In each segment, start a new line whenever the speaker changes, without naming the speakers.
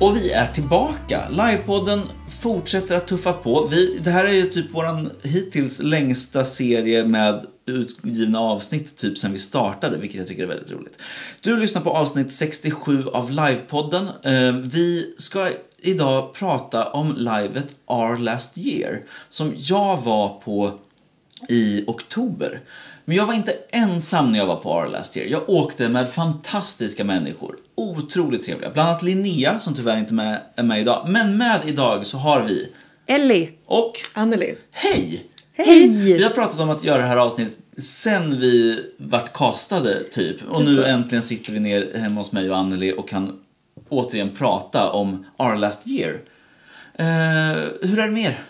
Och vi är tillbaka. Livepodden fortsätter att tuffa på. Vi, det här är ju typ våran hittills längsta serie med utgivna avsnitt typ sen vi startade, vilket jag tycker är väldigt roligt. Du lyssnar på avsnitt 67 av Livepodden. Eh, vi ska idag prata om livet Our Last Year som jag var på i oktober. Men jag var inte ensam när jag var på Our Last Year. Jag åkte med fantastiska människor. Otroligt trevliga. Bland annat Linnea, som tyvärr inte är med, är med idag. Men med idag så har vi...
Ellie.
Och...
Anneli.
Hej!
Hej!
Vi har pratat om att göra det här avsnittet sen vi vart castade, typ. Och nu äntligen sitter vi ner hemma hos mig och Anneli och kan återigen prata om Our Last Year. Eh, hur är det med er?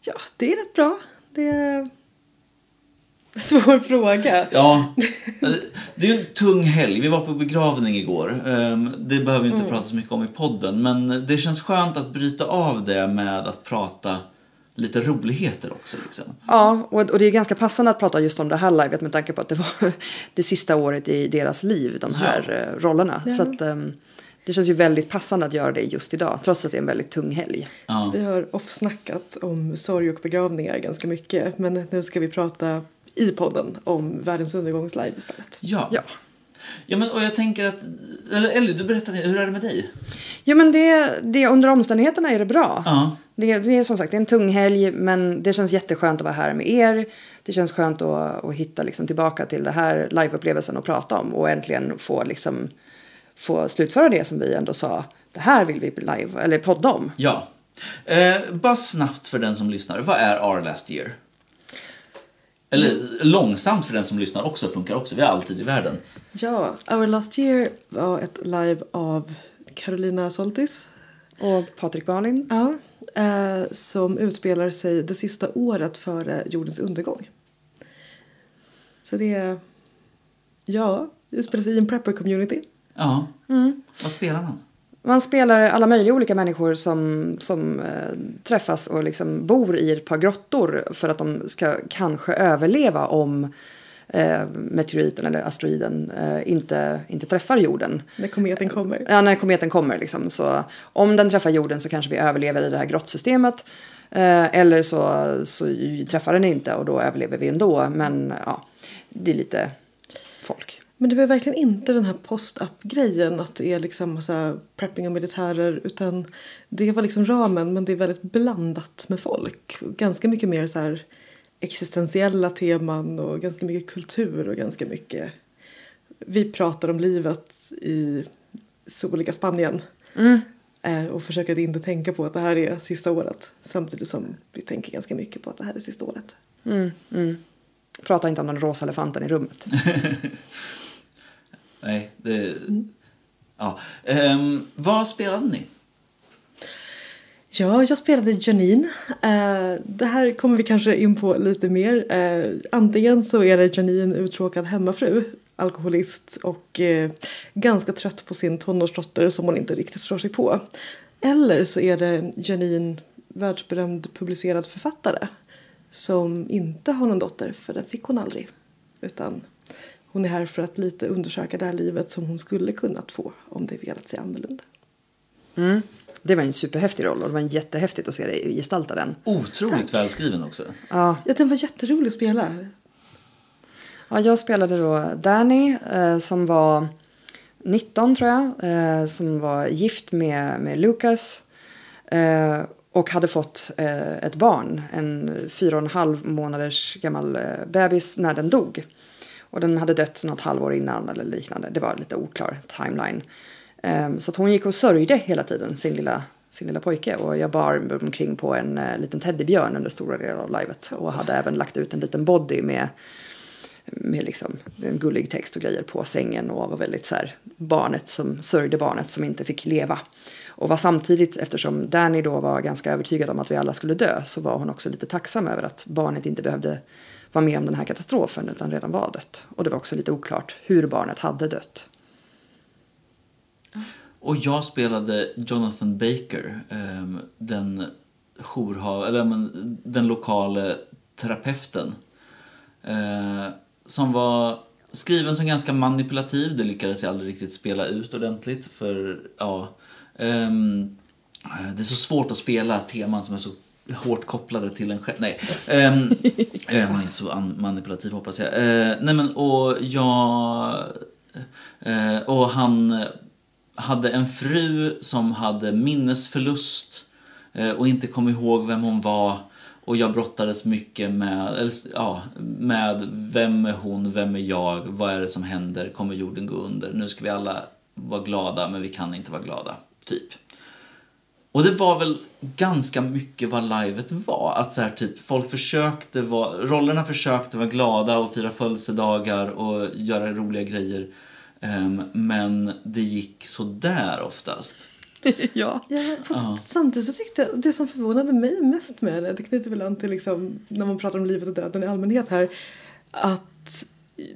Ja, det är rätt bra. Det svår fråga.
Ja, det är ju en tung helg. Vi var på begravning igår. Ehm, Det behöver vi inte prata så mycket om i podden, men det känns skönt att bryta av det med att prata lite roligheter också. Liksom.
Ja, och, och det är ganska passande att prata just om det här livet med tanke på att det var det sista året i deras liv, de här eh, rollerna. Så att, ehm, det känns ju väldigt passande att göra det just idag, trots att det är en väldigt tung helg.
Så vi har off-snackat om sorg och begravningar ganska mycket. Men nu ska vi prata i podden om världens undergångslive istället.
Ja.
Ja.
ja men, och jag tänker att... Eller Ellie, du berättade, hur är det med dig?
Jo men det, det, under omständigheterna är det bra.
Ja.
Det, det är som sagt det är en tung helg men det känns jätteskönt att vara här med er. Det känns skönt att, att hitta liksom tillbaka till det här liveupplevelsen och prata om och äntligen få, liksom, få slutföra det som vi ändå sa. Det här vill vi live, eller podda om.
Ja. Eh, bara snabbt för den som lyssnar. Vad är Our Last Year? Eller långsamt för den som lyssnar också, funkar också. Vi har alltid i världen.
Ja, Our Last Year var ett live av Carolina Soltis.
Och Patrik Balint.
Ja, eh, som utspelar sig det sista året före jordens undergång. Så det är... Ja, det utspelar sig i en prepper-community.
Ja. Vad spelar man?
Man spelar alla möjliga olika människor som, som eh, träffas och liksom bor i ett par grottor för att de ska kanske överleva om eh, meteoriten eller asteroiden eh, inte, inte träffar jorden.
När kometen kommer.
Ja, när kometen kommer. Liksom. Så om den träffar jorden så kanske vi överlever i det här grottsystemet. Eh, eller så, så träffar den inte och då överlever vi ändå. Men ja, det är lite folk.
Men det var verkligen inte den här post-up-grejen att det är liksom massa prepping och militärer utan det var liksom ramen men det är väldigt blandat med folk. Ganska mycket mer så här existentiella teman och ganska mycket kultur och ganska mycket vi pratar om livet i soliga Spanien Eh, och försöker att inte tänka på att det här är sista året samtidigt som vi tänker ganska mycket på att det här är sista året.
Prata inte om den rosa elefanten i rummet.
Nej, det... Ja. Ehm, um, vad spelade ni?
Ja, jag spelade Janine. Uh, det här kommer vi kanske in på lite mer. Uh, antingen så är det Janine uttråkad hemmafru, alkoholist och uh, ganska trött på sin tonårsdotter som hon inte riktigt förstår sig på. Eller så är det Janine, världsberömd publicerad författare som inte har någon dotter, för den fick hon aldrig. Utan hon är här för att lite undersöka det här livet som hon skulle kunnat få om det velat sig annorlunda.
Det var en superhäftig roll och det var en jättehäftigt att se dig gestalta den.
Otroligt välskriven också.
Ja,
Ja, den var jätterolig att spela.
Ja, jag spelade då Danny eh, som var 19 tror jag. Eh, som var gift med, med Lucas. Eh, och hade fått eh, ett barn, en fyra och en halv månaders gammal eh, bebis när den dog. Och den hade dött något halvår innan eller liknande. Det var lite oklar timeline. Ehm, så att hon gick och sörjde hela tiden sin lilla, sin lilla pojke. Och jag bar omkring på en eh, liten teddybjörn under stora delar av livet. Och hade även lagt ut en liten body med med liksom en gullig text och grejer på sängen och var väldigt så här barnet som sörjde barnet som inte fick leva. Och var samtidigt, eftersom Danny då var ganska övertygad om att vi alla skulle dö, så var hon också lite tacksam över att barnet inte behövde var med om den här katastrofen utan redan var dött. Och det var också lite oklart hur barnet hade dött.
Och jag spelade Jonathan Baker, ehm, den jourhav, eller men, den lokale terapeuten. Eh, som var skriven som ganska manipulativ, det lyckades jag aldrig riktigt spela ut ordentligt för, ja, ehm, eh, det är så svårt att spela teman som är så hårt kopplade till en själv. Nej, um, man är inte så manipulativ hoppas jag. Uh, nej men och jag... Uh, och han hade en fru som hade minnesförlust uh, och inte kom ihåg vem hon var. Och jag brottades mycket med, eller, ja, med vem är hon, vem är jag, vad är det som händer, kommer jorden gå under, nu ska vi alla vara glada men vi kan inte vara glada, typ. Och det var väl ganska mycket vad livet var. Att så här, typ, folk försökte vara, rollerna försökte vara glada och fira födelsedagar och göra roliga grejer. Ehm, men det gick så där oftast.
ja.
Ja, fast
Ja.
samtidigt så tyckte jag, det som förvånade mig mest med det, det knyter väl an till liksom, när man pratar om livet och döden i allmänhet här, att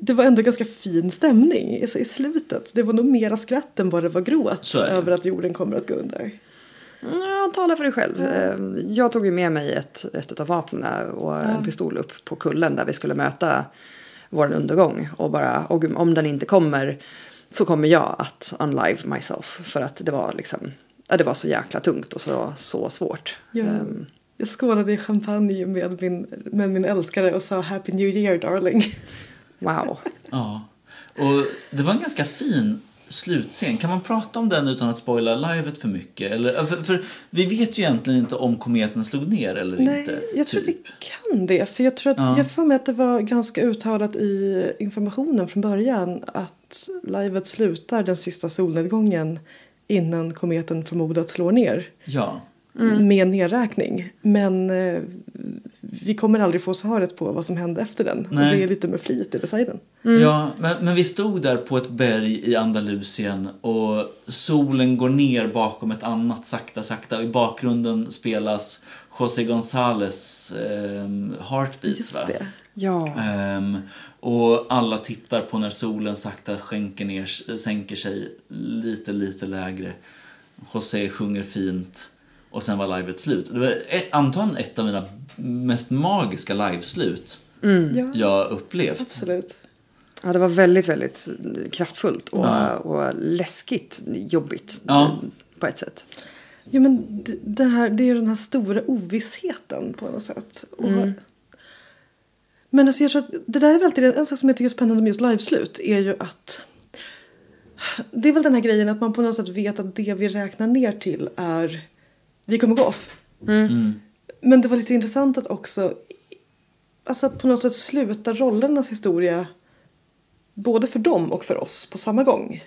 det var ändå ganska fin stämning i, i slutet. Det var nog mera skratt än vad det var gråt över att jorden kommer att gå under.
Ja, tala för dig själv. Eh, Jag tog ju med mig ett, ett av vapnen och en pistol upp på kullen där vi skulle möta vår undergång. Och bara, och om den inte kommer så kommer jag att unlive myself. För att det var liksom, ja, det var så jäkla tungt och så, så svårt.
Jag,
Ehm,
jag skålade i champagne med min, med min älskare och sa Happy New Year darling.
wow.
Ja. Och det var en ganska fin slutscen. Kan man prata om den utan att spoila livet för mycket? Eller, för, för vi vet ju egentligen inte om kometen slog ner eller
Nej,
inte.
jag tror
typ.
vi kan det. För jag tror att,
Ja.
jag får med att det var ganska uttalat i informationen från början att livet slutar den sista solnedgången innan kometen förmodat slår ner
Ja.
med nedräkning. Men eh, vi kommer aldrig få svaret på vad som hände efter den. Och det är lite med flit i designen.
Ja, men, men vi stod där på ett berg i Andalusien och solen går ner bakom ett annat sakta, sakta och i bakgrunden spelas José González ehm, Heartbeats,
Just
va?
det.
Ja.
Ehm, och alla tittar på när solen sakta skänker ner, sänker sig lite, lite lägre. José sjunger fint och sen var livet slut. Det var ett, antagligen ett av mina mest magiska liveslut
Ja,
jag upplevt.
absolut.
ja, det var väldigt, väldigt kraftfullt och,
Ja.
och läskigt jobbigt
Ja.
på ett sätt.
Jo, men det, det, här, det är den här stora ovissheten på något sätt. Och, Men alltså jag tror att det där är väl alltid en sak som jag tycker är spännande med just liveslut är ju att det är väl den här grejen att man på något sätt vet att det vi räknar ner till är vi kommer gå off.
Mm.
Men det var lite intressant att också alltså att på något sätt sluta rollernas historia både för dem och för oss på samma gång.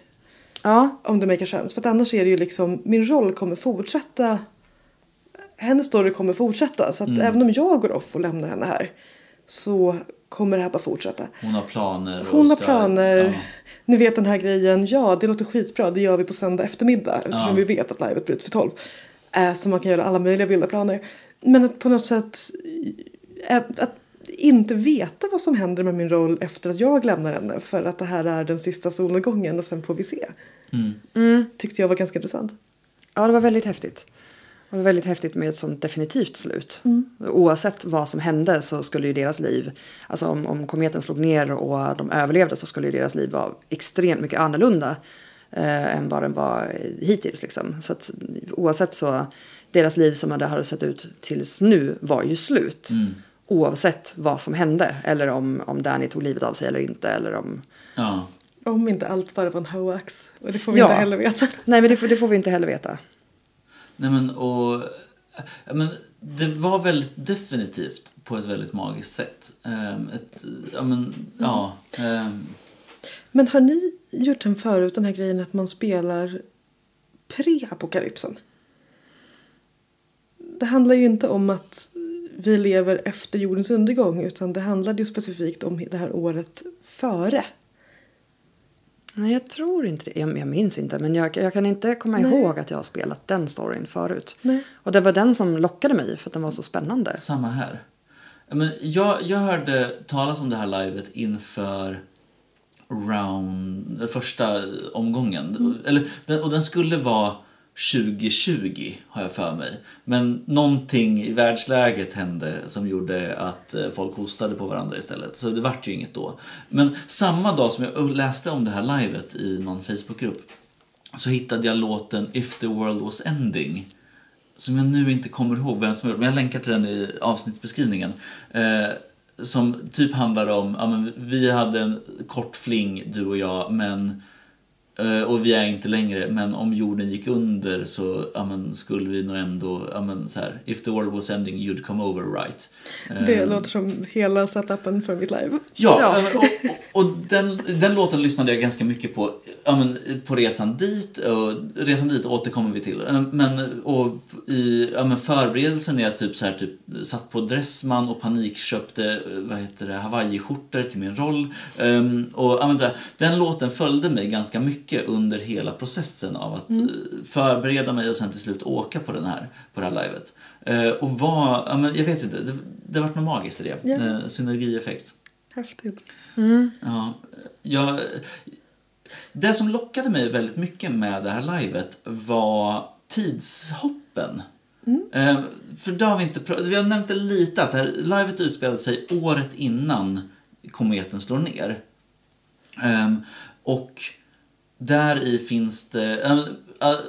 Ja,
Om det maker sense. För att annars är det ju liksom, min roll kommer fortsätta. Hennes story kommer fortsätta. Så att även om jag går off och lämnar henne här. Så kommer det här bara fortsätta.
Hon har planer. och
Hon har
ska-
planer.
Ja.
Ni vet den här grejen. Ja, det låter skitbra. Det gör vi på söndag eftermiddag. Eftersom
Ja.
vi vet att livet bryts för 12. Eh, så man kan göra alla möjliga vilda planer. Men att på något sätt eh, att inte veta vad som händer med min roll efter att jag lämnar henne. För att det här är den sista solnedgången och sen får vi se.
Mm.
Tyckte jag var ganska intressant.
Ja, det var väldigt häftigt. Det var väldigt häftigt med ett sånt definitivt slut. Oavsett vad som hände så skulle ju deras liv, alltså om, om kometen slog ner och de överlevde så skulle ju deras liv vara extremt mycket annorlunda eh, än vad den var hittills. Liksom. Så att oavsett så, deras liv som det hade sett ut tills nu var ju slut. Oavsett vad som hände eller om, om Danny tog livet av sig eller inte. Eller om...
Ja.
Om inte allt bara var en hoax. Och det får vi
Ja.
inte heller veta.
Nej, men det får, det får vi inte heller veta.
Nej men och... ja, Men det var väldigt definitivt på ett väldigt magiskt sätt. Ehm, ett, ja men, ja. ehm,
Men har ni gjort den förut, den här grejen att man spelar pre-apokalypsen? Det handlar ju inte om att vi lever efter jordens undergång utan det handlade ju specifikt om det här året före.
Nej, jag tror inte det. Jag, jag minns inte, men jag, jag kan inte komma
Nej.
ihåg att jag har spelat den storyn förut.
Nej.
Och det var den som lockade mig för att den var så spännande.
samma här. Men jag, jag hörde talas om det här livet inför round, den första omgången. Eller, den, och den skulle vara 2020 har jag för mig. Men någonting i världsläget hände som gjorde att eh, folk hostade på varandra istället. Så det vart ju inget då. Men samma dag som jag läste om det här livet i någon Facebookgrupp så hittade jag låten If the world was ending. Som jag nu inte kommer ihåg vem som gjort, men jag länkar till den i avsnittsbeskrivningen. Eh, som typ handlar om, ja, men vi hade en kort fling du och jag, men och vi är inte längre, men om jorden gick under så ja, men, skulle vi nog ändå, ja, men, så här, if the world was ending you'd come over right.
Det
Eh,
låter som hela setupen för mitt live.
Ja,
Ja.
eh, och, och, och den, den låten lyssnade jag ganska mycket på, ja, men, på resan dit. Och resan dit återkommer vi till. Eh, Men, och i ja, men förberedelsen är jag typ, så här, typ, satt på Dressman och panikköpte eh, vad heter det, hawaiiskjortor till min roll. Ehm, och, ja, men, så här, den låten följde mig ganska mycket under hela processen av att eh, förbereda mig och sen till slut åka på, den här, på det här livet. Eh, och vad, ja, men, jag vet inte, det, det har varit något magiskt i det.
Ja.
Eh, synergieffekt.
Häftigt.
Ja, jag, det som lockade mig väldigt mycket med det här livet var tidshoppen. Eh, för det har vi inte Vi har nämnt det lite, att det här livet utspelade sig året innan kometen slår ner. Ehm, och där i finns det... eh, eh,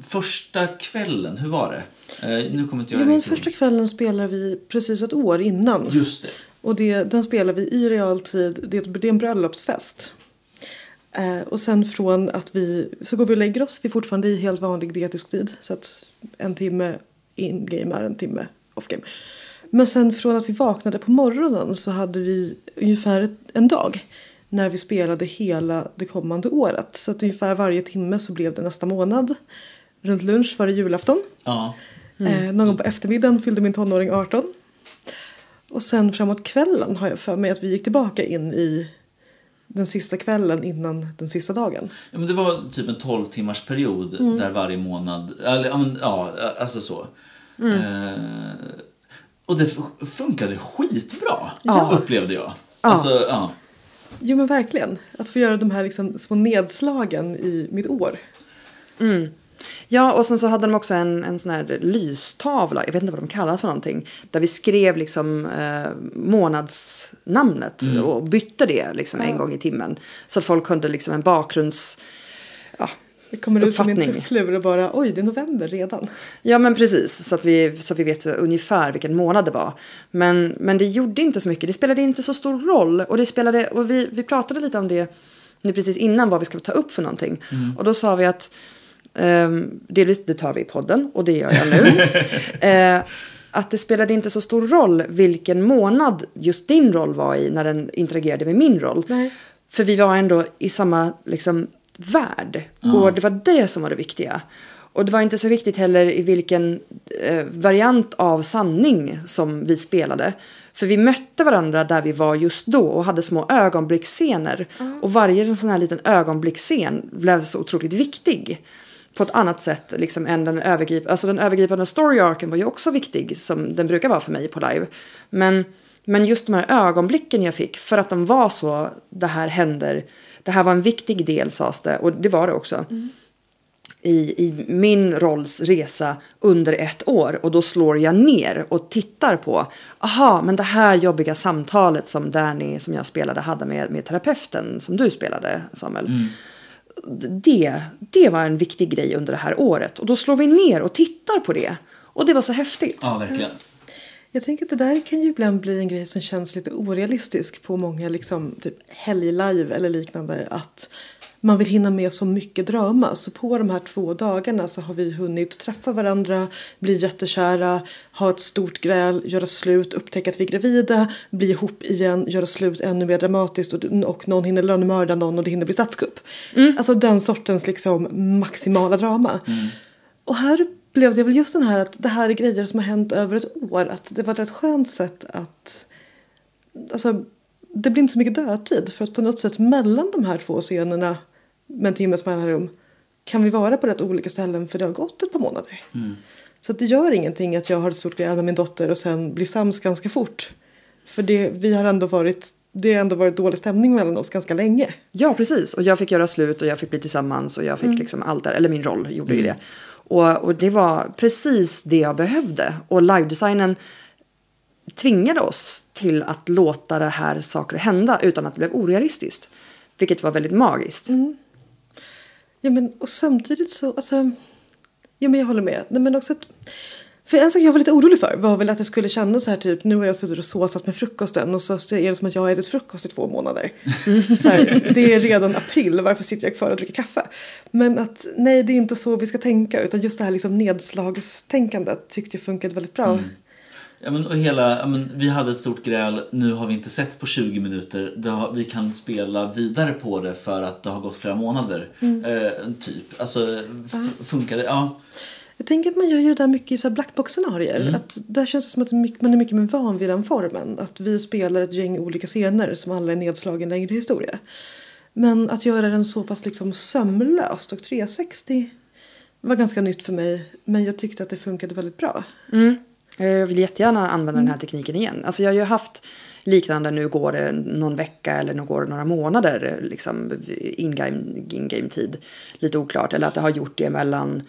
första kvällen, hur var det? Eh, nu kommer inte jag
Jo, men första kvällen spelar vi precis ett år innan.
Just det.
Och det, den spelar vi i realtid. Det det är en bröllopsfest. Eh, och sen från att vi så går vi och lägger oss. Vi är fortfarande i helt vanlig dietisk tid. Så att en timme in-game är en timme off-game. Men sen från att vi vaknade på morgonen så hade vi ungefär en dag. När vi spelade hela det kommande året. Så att ungefär varje timme så blev det nästa månad. Runt lunch var det julafton.
Ja.
Eh, någon gång på eftermiddagen fyllde min tonåring 18. Och sen framåt kvällen har jag för mig att vi gick tillbaka in i den sista kvällen innan den sista dagen.
Ja, men det var typ en 12 timmars period där varje månad, eller ja, men, ja alltså så. Eh, och det funkade skitbra,
Ja.
upplevde jag. Alltså, ja.
Jo men verkligen. Att få göra de här liksom små nedslagen i mitt år.
Ja, och sen så hade de också en, en sån här lystavla, jag vet inte vad de kallas för någonting, där vi skrev liksom eh, månadsnamnet och bytte det liksom en gång i timmen. Så att folk kunde liksom en bakgrunds... Ja,
Jag kommer ut min
uppfattning.
teflur och bara oj det är november redan.
Ja men precis, så att vi, så att vi vet ungefär vilken månad det var. Men, men det gjorde inte så mycket, det spelade inte så stor roll. Och, det spelade, och vi, vi pratade lite om det nu precis innan, vad vi ska ta upp för någonting. Och då sa vi att, um, delvis det tar vi i podden och det gör jag nu. Eh, att det spelade inte så stor roll vilken månad just din roll var i när den interagerade med min roll.
Nej.
För vi var ändå i samma liksom, värld. Och det var det som var det viktiga. Och det var inte så viktigt heller i vilken eh, variant av sanning som vi spelade. För vi mötte varandra där vi var just då och hade små ögonblicksscener. Och varje sån här liten ögonblicksscen blev så otroligt viktig. På ett annat sätt liksom, än den övergripande. Alltså den övergripande story arken var ju också viktig som den brukar vara för mig på live. Men, men just de här ögonblicken jag fick för att de var så, det här händer. Det här var en viktig del sades det och det var det också i, i min rolls resa under ett år och då slår jag ner och tittar på aha, men det här jobbiga samtalet som Danny som jag spelade hade med, med terapeuten som du spelade Samuel. Det, det var en viktig grej under det här året och då slår vi ner och tittar på det och det var så häftigt.
ja, verkligen.
Jag tänker att det där kan ju ibland bli en grej som känns lite orealistisk på många liksom, typ helglive eller liknande. Att man vill hinna med så mycket drama. Så på de här två dagarna så har vi hunnit träffa varandra, bli jättekära, ha ett stort gräl, göra slut, upptäcka att vi är gravida, bli ihop igen, göra slut ännu mer dramatiskt och, och någon hinner lönnmörda någon och det hinner bli statskupp. Alltså den sortens liksom maximala drama. Och här blev det väl just den här att det här är grejer som har hänt över ett år. Att det var ett rätt skönt sätt att... Alltså, det blir inte så mycket dödtid för att på något sätt mellan de här två scenerna med en timmes mellanrum kan vi vara på rätt olika ställen för det har gått ett par månader. Så att det gör ingenting att jag har ett stort gräl med min dotter och sen blir sams ganska fort. För det, vi har ändå varit, det har ändå varit dålig stämning mellan oss ganska länge.
Ja, precis. Och jag fick göra slut och jag fick bli tillsammans och jag fick liksom allt där. Eller min roll gjorde ju det. Och, och det var precis det jag behövde. Och livedesignen tvingade oss till att låta det här saker hända utan att det blev orealistiskt. Vilket var väldigt magiskt. Mm.
Ja, men och samtidigt så, alltså. Ja, men jag håller med. Nej, men också att, för en sak jag var lite orolig för var väl att jag skulle känna så här typ nu har jag suttit och såsat med frukosten och så är det som att jag har ätit frukost i två månader. Så här, det är redan april, varför sitter jag kvar och dricker kaffe? Men att nej, det är inte så vi ska tänka utan just det här liksom nedslagstänkandet tyckte jag funkade väldigt bra.
Ja, men, och hela, ja, men, vi hade ett stort gräl, nu har vi inte setts på 20 minuter. Har, vi kan spela vidare på det för att det har gått flera månader. Eh, typ. Alltså, funkar det? Ja.
Jag tänker att man gör ju det där mycket i så här blackbox-scenarier.
Mm.
Att där känns det som att man är mycket mer van vid den formen. Att vi spelar ett gäng olika scener som alla är nedslag i en längre historia. Men att göra den så pass liksom sömlöst och 360 var ganska nytt för mig. Men jag tyckte att det funkade väldigt bra.
Mm. Jag vill jättegärna använda den här tekniken igen. Alltså jag har ju haft liknande, nu går det någon vecka eller nu går det några månader, liksom in-game, in-game tid. Lite oklart. Eller att det har gjort det mellan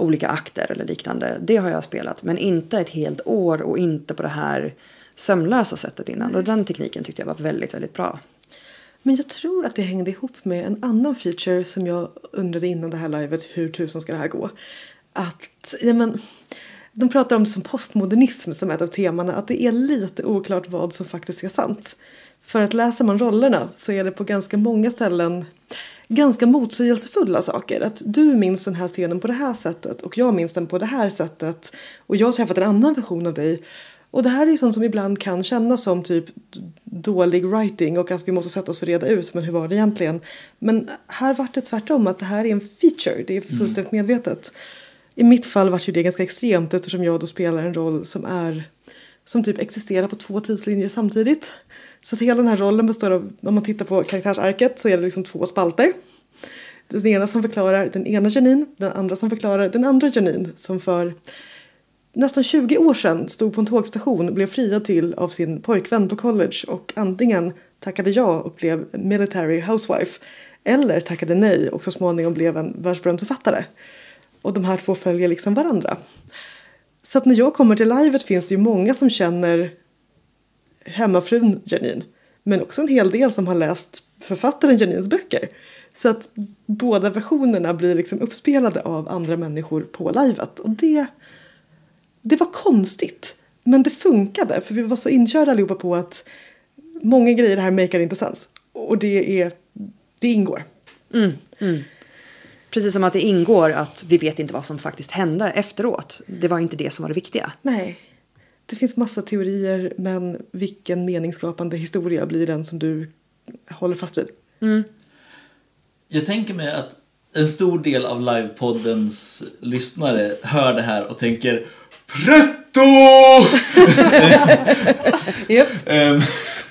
olika akter eller liknande. Det har jag spelat. Men inte ett helt år och inte på det här sömlösa sättet innan. Och den tekniken tyckte jag var väldigt, väldigt bra.
Men jag tror att det hängde ihop med en annan feature som jag undrade innan det här livet. Hur tusan ska det här gå? Att, ja men, de pratar om det som postmodernism som ett av temana. Att det är lite oklart vad som faktiskt är sant. För att läser man rollerna så är det på ganska många ställen ganska motsägelsefulla saker. Att du minns den här scenen på det här sättet och jag minns den på det här sättet. Och jag har träffat en annan version av dig. Och det här är ju sånt som ibland kan kännas som typ dålig writing och att vi måste sätta oss och reda ut men hur var det egentligen. Men här var det tvärtom att det här är en feature, det är fullständigt medvetet. I mitt fall var ju det ganska extremt eftersom jag då spelar en roll som är som typ existerar på två tidslinjer samtidigt. Så att hela den här rollen består av, om man tittar på karaktärsarket så är det liksom två spalter. Den ena som förklarar den ena Janine, den andra som förklarar den andra Janine som för nästan 20 år sedan stod på en tågstation blev friad till av sin pojkvän på college och antingen tackade ja och blev military housewife eller tackade nej och så småningom blev en världsberömd författare. Och de här två följer liksom varandra. Så att när jag kommer till livet finns det ju många som känner hemmafrun Janine. Men också en hel del som har läst författaren Janines böcker. Så att båda versionerna blir liksom uppspelade av andra människor på livet. Och det, det var konstigt. Men det funkade. För vi var så inkörda allihopa på att många grejer här makar inte sens. Och det, är, det ingår.
Precis som att det ingår att vi vet inte vad som faktiskt hände efteråt. Det var inte det som var det viktiga.
Nej. Det finns massa teorier men vilken meningsskapande historia blir den som du håller fast vid?
Jag tänker mig att en stor del av livepoddens lyssnare hör det här och tänker Pretto!
Yep.
Ehm,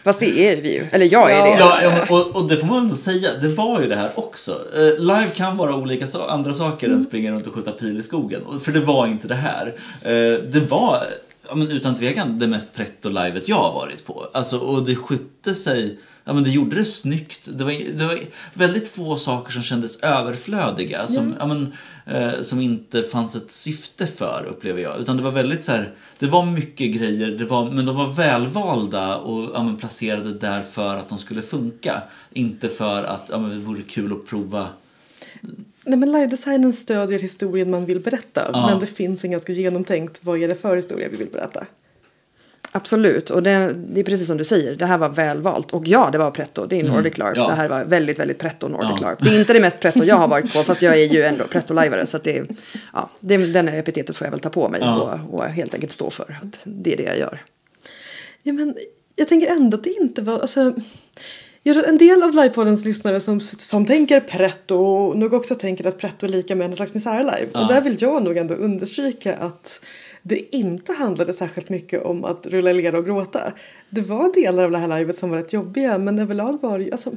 Fast det är vi ju. Eller jag är det.
Ja, och, och det får man väl ändå säga, det var ju det här också. Eh, live kan vara olika so andra saker än springa runt och skjuta pil i skogen. För det var inte det här. Eh, det var, ja, men utan tvekan, det mest pretto-livet jag har varit på. Alltså, och det skytte sig, ja men det gjorde det snyggt. Det var, det var väldigt få saker som kändes överflödiga. Som, ja. men, eh, som inte fanns ett syfte för, upplever jag. Utan det var väldigt så här, det var mycket grejer, det var, men de var välvalda och ja, men, placerade där för att de skulle funka. Inte för att ja, men, det vore kul att prova.
Nej men live-designen stödjer historien man vill berätta
Ja.
men det finns en ganska genomtänkt vad är det för historia vi vill berätta.
Absolut, och det, det är precis som du säger. Det här var välvalt. Och ja, det var pretto. Det är Nordic LARP.
ja.
Det här var väldigt, väldigt pretto Nordic
Ja.
LARP. Det är inte det mest pretto jag har varit på, fast jag är ju ändå pretto-lajvare. Så att det, ja, det, den epitetet får jag väl ta på mig
Ja.
och, och helt enkelt stå för. Att det är det jag gör.
Ja men jag tänker ändå att det inte var, alltså jag tror en del av livepoddens lyssnare som, som tänker pretto nog också tänker att pretto är lika med en slags misärlive.
Ja.
Och där vill jag nog ändå understryka att det inte handlade särskilt mycket om att rulla lera och gråta. Det var delar av det här livet som var rätt jobbiga men överlag var det alltså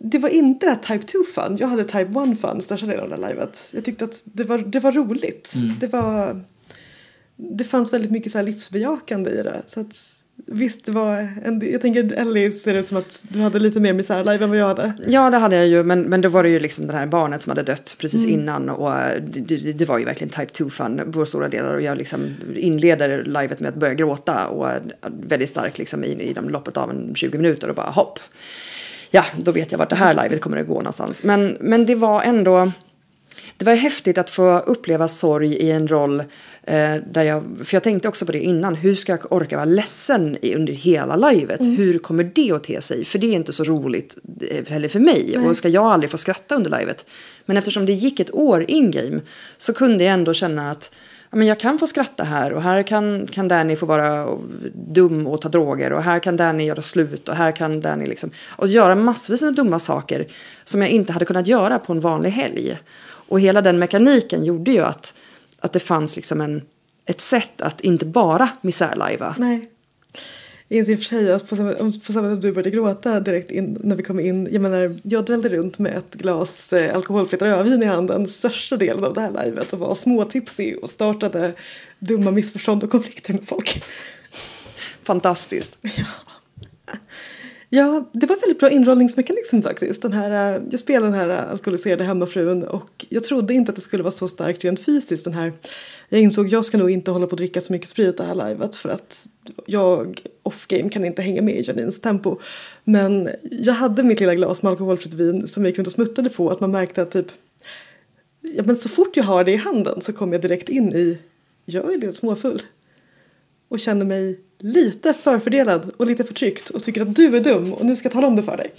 det var inte det här Type 2 fun. Jag hade Type 1 fun största delen av det här livet. Jag tyckte att det var, det var roligt. Det var det fanns väldigt mycket så här livsbejakande i det. Så att, visst, det var en, jag tänker Ellie ser det som att du hade lite mer misärlive än vad jag hade.
Ja, det hade jag ju, men, men då var det ju liksom det här barnet som hade dött precis innan och eh, det, det, var ju verkligen type 2-fun på stora delar och jag liksom inleder livet med att börja gråta och eh, väldigt stark liksom i, i de loppet av en 20 minuter och bara hopp. Ja, då vet jag vart det här livet kommer att gå någonstans. Men, men det var ändå, det var häftigt att få uppleva sorg i en roll eh, där jag, för jag tänkte också på det innan, hur ska jag orka vara ledsen i, under hela livet? Hur kommer det att te sig? För det är inte så roligt eh, heller för mig och ska jag aldrig få skratta under livet? Men eftersom det gick ett år in-game så kunde jag ändå känna att ja, men jag kan få skratta här och här kan, kan Danny få vara dum och ta droger och här kan Danny göra slut och här kan Danny liksom och göra massvis med dumma saker som jag inte hade kunnat göra på en vanlig helg. Och hela den mekaniken gjorde ju att, att det fanns liksom en, ett sätt att inte bara misärlajva.
Nej. Jag inser i och för sig att på samma, på samma sätt du började gråta direkt in, när vi kom in. Jag menar, jag drällde runt med ett glas eh, alkoholfritt rödvin i handen största delen av det här livet och var småtipsig och startade dumma missförstånd och konflikter med folk.
Fantastiskt.
Ja, Ja, det var väldigt bra inrollningsmekanism faktiskt. Den här, eh, jag spelade den här alkoholiserade hemmafrun och jag trodde inte att det skulle vara så starkt rent fysiskt. Den här, jag insåg att jag ska nog inte hålla på att dricka så mycket sprit det här livet för att jag off-game kan inte hänga med i Janines tempo. Men jag hade mitt lilla glas med alkoholfritt vin som jag gick runt och smuttade på att man märkte att typ ja, men så fort jag har det i handen så kommer jag direkt in i jag är lite småfull och känner mig lite förfördelad och lite förtryckt och tycker att du är dum och nu ska jag tala om det för dig.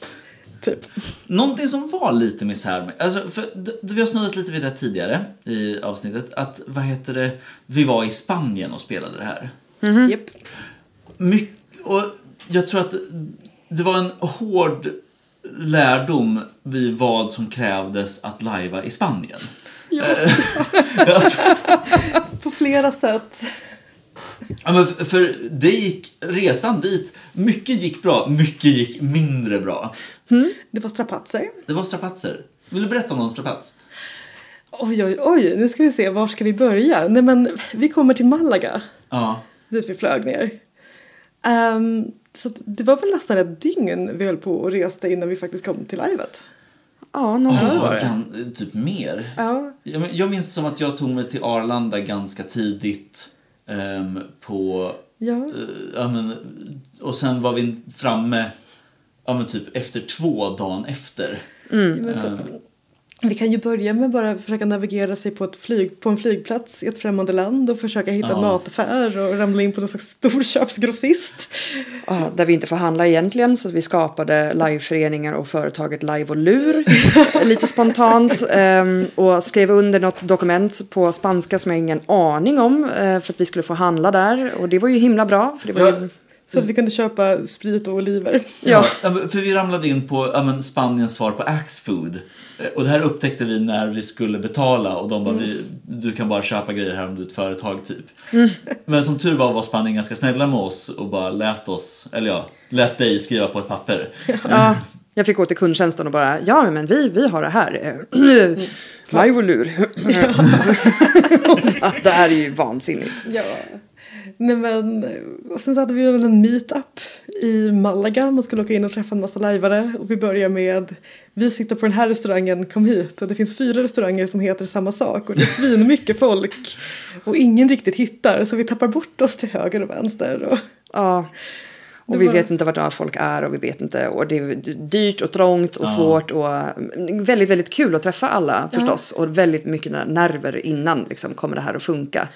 Typ.
Någonting som var lite misär med, alltså för vi har snuddat lite vid det tidigare i avsnittet, att vad heter det, vi var i Spanien och spelade det här.
Japp.
Mycket, och jag tror att det var en hård lärdom vid vad som krävdes att lajva i Spanien.
Ja,
alltså,
på flera sätt.
Ja, men för, för det gick, resan dit, mycket gick bra, mycket gick mindre bra.
Det var strapatser.
Det var strapatser. Vill du berätta om någon strapats?
Oj, oj, oj, nu ska vi se, var ska vi börja? Nej men, vi kommer till Malaga,
Ja.
dit vi flög ner. Ehm, så det var väl nästan ett dygn vi höll på och reste innan vi faktiskt kom till livet.
Ja, någonting det.
kan, typ mer.
Ja,
Jag, men- jag minns som att jag tog mig till Arlanda ganska tidigt ehm, på...
ja.
eh, ja, men, och sen var vi framme ja, men typ efter två dagen efter.
Så att, vi kan ju börja med bara försöka navigera sig på, ett flyg, på en flygplats i ett främmande land och försöka hitta en
Ja.
mataffär och ramla in på någon slags storköpsgrossist.
Ja, där vi inte får handla egentligen så att vi skapade liveföreningar och företaget Live och Lur lite spontant ehm, och skrev under något dokument på spanska som jag ingen aning om eh, för att vi skulle få handla där och det var ju himla bra för det var ju,
Så att vi kunde köpa sprit och oliver.
ja,
Ja, för vi ramlade in på ja, men Spaniens svar på Axfood. Eh, Och det här upptäckte vi när vi skulle betala och de bara, vi, du kan bara köpa grejer här om du är ett företag typ. Men som tur var var Spanien ganska snälla med oss och bara lät oss, eller ja, lät dig skriva på ett papper.
ja, jag fick gå till kundtjänsten och bara ja men vi, vi har det här. Eh, Live och Lur. Och bara, det här är ju vansinnigt.
Ja. Nej men, och sen så hade vi väl en meetup i Malaga. Man skulle åka in och träffa en massa lajvare. Och vi börjar med, vi sitter på den här restaurangen, kom hit. Och det finns fyra restauranger som heter samma sak. Och det är svinmycket folk. Och ingen riktigt hittar. Så vi tappar bort oss till höger och vänster. Och,
Ja. Och vi
var-
vet inte vart folk är och vi vet inte. Och det är dyrt och trångt och
Ja.
svårt. Och väldigt, väldigt kul att träffa alla förstås. Och väldigt mycket nerver innan liksom, kommer det här att funka.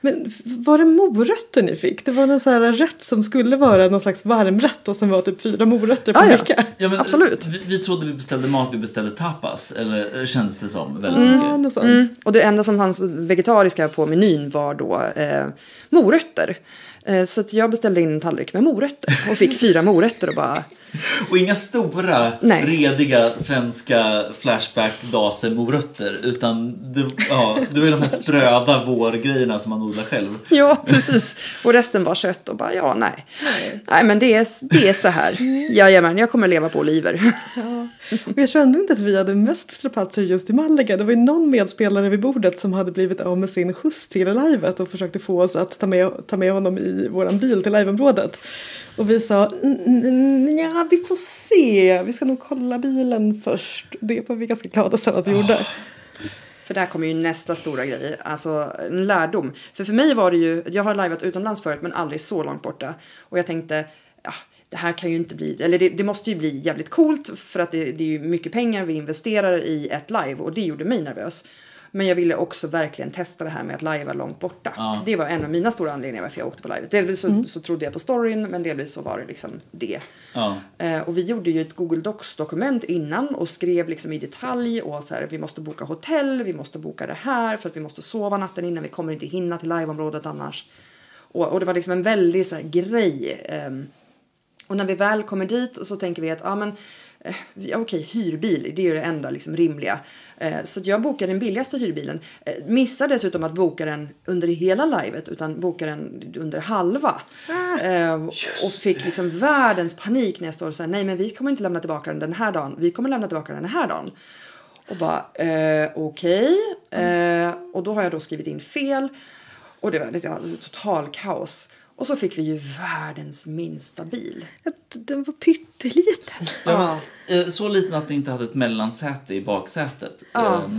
Men var det morötter ni fick? Det var en sån här rätt som skulle vara någon slags varmrätt. Och sen var typ fyra morötter på
Ja, ja.
bricka.
Ja, men,
Absolut.
Vi, vi trodde vi beställde mat, vi beställde tapas. Eller kändes det som väldigt
Ja,
mycket.
något sånt.
Mm. Och det enda som fanns vegetariska på menyn var då eh, morötter. Eh, så att jag beställde in en tallrik med morötter. Och fick fyra morötter och bara...
Och inga stora,
Nej.
rediga svenska flashback-dase-morötter. Utan det, ja, det var de här spröda vårgrejerna som man odlar själv.
Ja, precis. Och resten var kött och bara, ja, nej. Nej, men det är, det är så här. Jajamän, jag kommer leva på oliver.
Ja. Och jag tror ändå inte att vi hade mest strapatser just i Malaga. Det var ju någon medspelare vid bordet som hade blivit av med sin skjuts till livet och försökte få oss att ta med, ta med honom i våran bil till liveområdet. Och vi sa, ja vi får se, vi ska nog kolla bilen först. Det var vi ganska glada sen att vi gjorde. Ah.
För där kommer ju nästa stora grej, alltså en lärdom. För för mig var det ju, jag har liveat utomlands förut men aldrig så långt borta. Och jag tänkte, det här kan ju inte bli, eller det, det måste ju bli jävligt coolt för att det, det är ju mycket pengar vi investerar i ett live och det gjorde mig nervös. Men jag ville också verkligen testa det här med att lajva långt borta.
Ja.
Det var en av mina stora anledningar varför jag åkte på live. Delvis så, så trodde jag på storyn men delvis så var det liksom det.
Ja.
Eh, och vi gjorde ju ett Google Docs-dokument innan och skrev liksom i detalj och så här, vi måste boka hotell, vi måste boka det här för att vi måste sova natten innan, vi kommer inte hinna till liveområdet annars. Och, och det var liksom en väldig så här, grej. ehm. Och när vi väl kommer dit så tänker vi att ja, men, eh, okej, hyrbil, det är ju det enda liksom, rimliga. Eh, så jag bokade den billigaste hyrbilen. Eh, missade dessutom att boka den under hela livet utan bokade den under halva. Eh, och fick liksom världens panik när jag står och säger nej men vi kommer inte lämna tillbaka den den här dagen. Vi kommer lämna tillbaka den den här dagen. Och bara eh, okej. Eh, och då har jag då skrivit in fel. Och det var liksom total kaos. Och så fick vi ju världens minsta bil.
Den var pytteliten.
Ja, eh, så liten att ni inte hade ett mellansäte i baksätet.
Ja.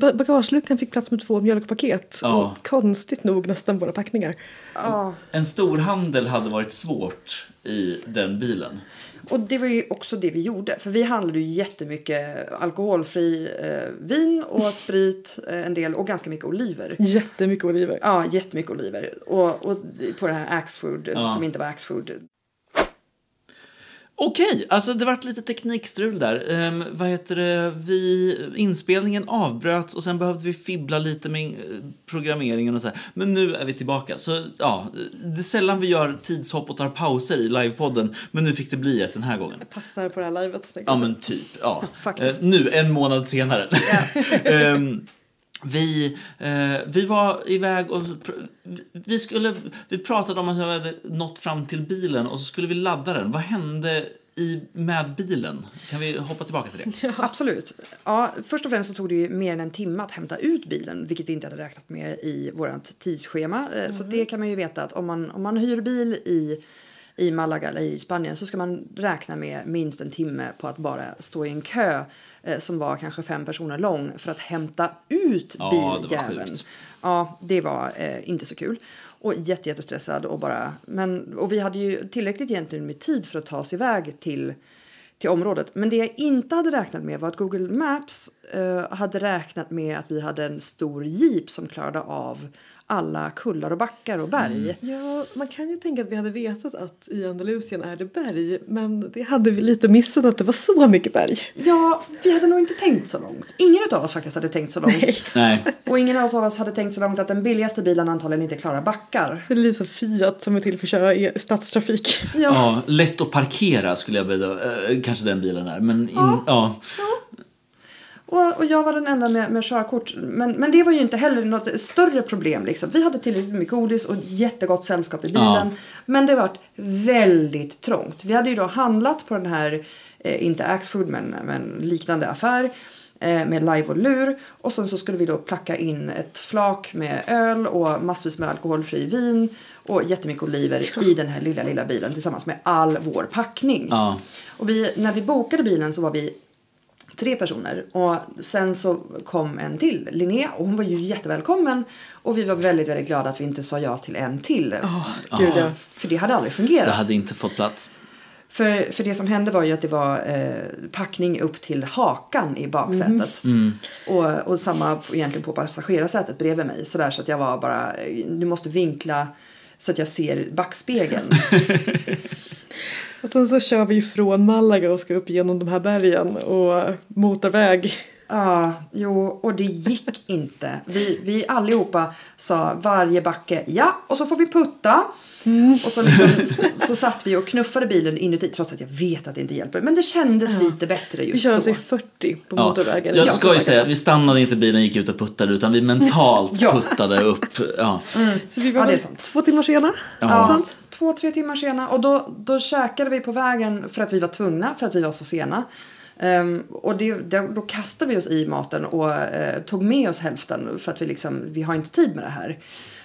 Ba- Bagageluckan fick plats med två mjölkpaket.
Ja.
Och konstigt nog nästan våra packningar.
Ja.
En storhandel hade varit svårt i den bilen.
Och det var ju också det vi gjorde. För vi handlade ju jättemycket alkoholfri eh, vin och sprit, eh, en del och ganska mycket oliver.
Jättemycket oliver.
Ja, jättemycket oliver. Och, och på det här Axfood
Ja.
som inte var Axfood.
Okej, alltså det vart lite teknikstrul där. Um, vad heter det? Vi, inspelningen avbröts och sen behövde vi fibbla lite med eh, programmeringen och så här. Men nu är vi tillbaka. Så ja, det är sällan vi gör tidshopp och tar pauser i livepodden. Men nu fick det bli ett den här gången.
Passar på det här livet.
Ja, men typ. Ja. Eh, nu, en månad senare. Ehm, vi, eh, vi var iväg och vi, skulle, vi pratade om att vi hade nått fram till bilen och så skulle vi ladda den. Vad hände i, med bilen? Kan vi hoppa tillbaka till det?
Absolut. Ja, först och främst så tog det ju mer än en timme att hämta ut bilen, vilket vi inte hade räknat med i vårt tidsschema. Eh, Så det kan man ju veta att om man, om man hyr bil i, i Malaga eller i Spanien så ska man räkna med minst en timme på att bara stå i en kö eh, som var kanske fem personer lång för att hämta ut
Ja,
biljäveln. Ja, det var eh, inte så kul. Och jätte, jättestressad och bara... Men, och vi hade ju tillräckligt egentligen med tid för att ta oss iväg till, till området. Men det jag inte hade räknat med var att Google Maps eh, hade räknat med att vi hade en stor jeep som klarade av alla kullar och backar och berg.
Ja, man kan ju tänka att vi hade vetat att i Andalusien är det berg. Men det hade vi lite missat att det var så mycket berg.
Ja, vi hade nog inte tänkt så långt. Ingen av oss faktiskt hade tänkt så långt.
Nej.
Nej.
Och ingen av oss hade tänkt så långt att den billigaste bilen antagligen inte klarar backar.
Så det är lite som Fiat som är till för att köra stadstrafik.
Ja,
Ja, lätt att parkera skulle jag bedöma. Kanske den bilen är. Men in, ja.
Och, och jag var den enda med, med körkort. Men, men det var ju inte heller något större problem. Liksom. Vi hade tillräckligt med godis och jättegott sällskap i bilen.
Ja.
Men det var väldigt trångt. Vi hade ju då handlat på den här, eh, inte Axfood men, men liknande affär. Eh, med live och lur. Och sen så skulle vi då placka in ett flak med öl och massvis med alkoholfri vin. Och jättemycket oliver i den här lilla, lilla bilen tillsammans med all vår packning.
Ja.
Och vi, när vi bokade bilen så var vi tre personer och sen så kom en till, Linnea, och hon var ju jättevälkommen och vi var väldigt, väldigt glada att vi inte sa ja till en till.
Gud, ja.
För det hade aldrig fungerat.
Det hade inte fått plats.
För, för det som hände var ju att det var eh, packning upp till hakan i baksätet. Och, och samma på- egentligen på passagerarsätet bredvid mig. Så, där, så att jag var bara, du måste vinkla så att jag ser backspegeln.
Och sen så kör vi från Malaga och ska upp genom de här bergen och motorväg.
Ja, jo, och det gick inte. Vi, vi allihopa sa varje backe ja, och så får vi putta. Och så, liksom, så satt vi och knuffade bilen inuti trots att jag vet att det inte hjälper. Men det kändes lite bättre just
Vi
då.
alltså i 40 på
Ja.
motorvägen.
Jag
Ja,
ska ju säga, vi stannade inte bilen gick ut och puttade utan vi mentalt
Ja.
puttade upp. Ja.
Så vi var
Ja, det är sant.
två timmar sena.
Ja.
Sant?
Två, tre timmar sena. Och då, då käkade vi på vägen för att vi var tvungna, för att vi var så sena. Ehm, och det, det, då kastade vi oss i maten och eh, tog med oss hälften för att vi liksom, vi har inte tid med det här.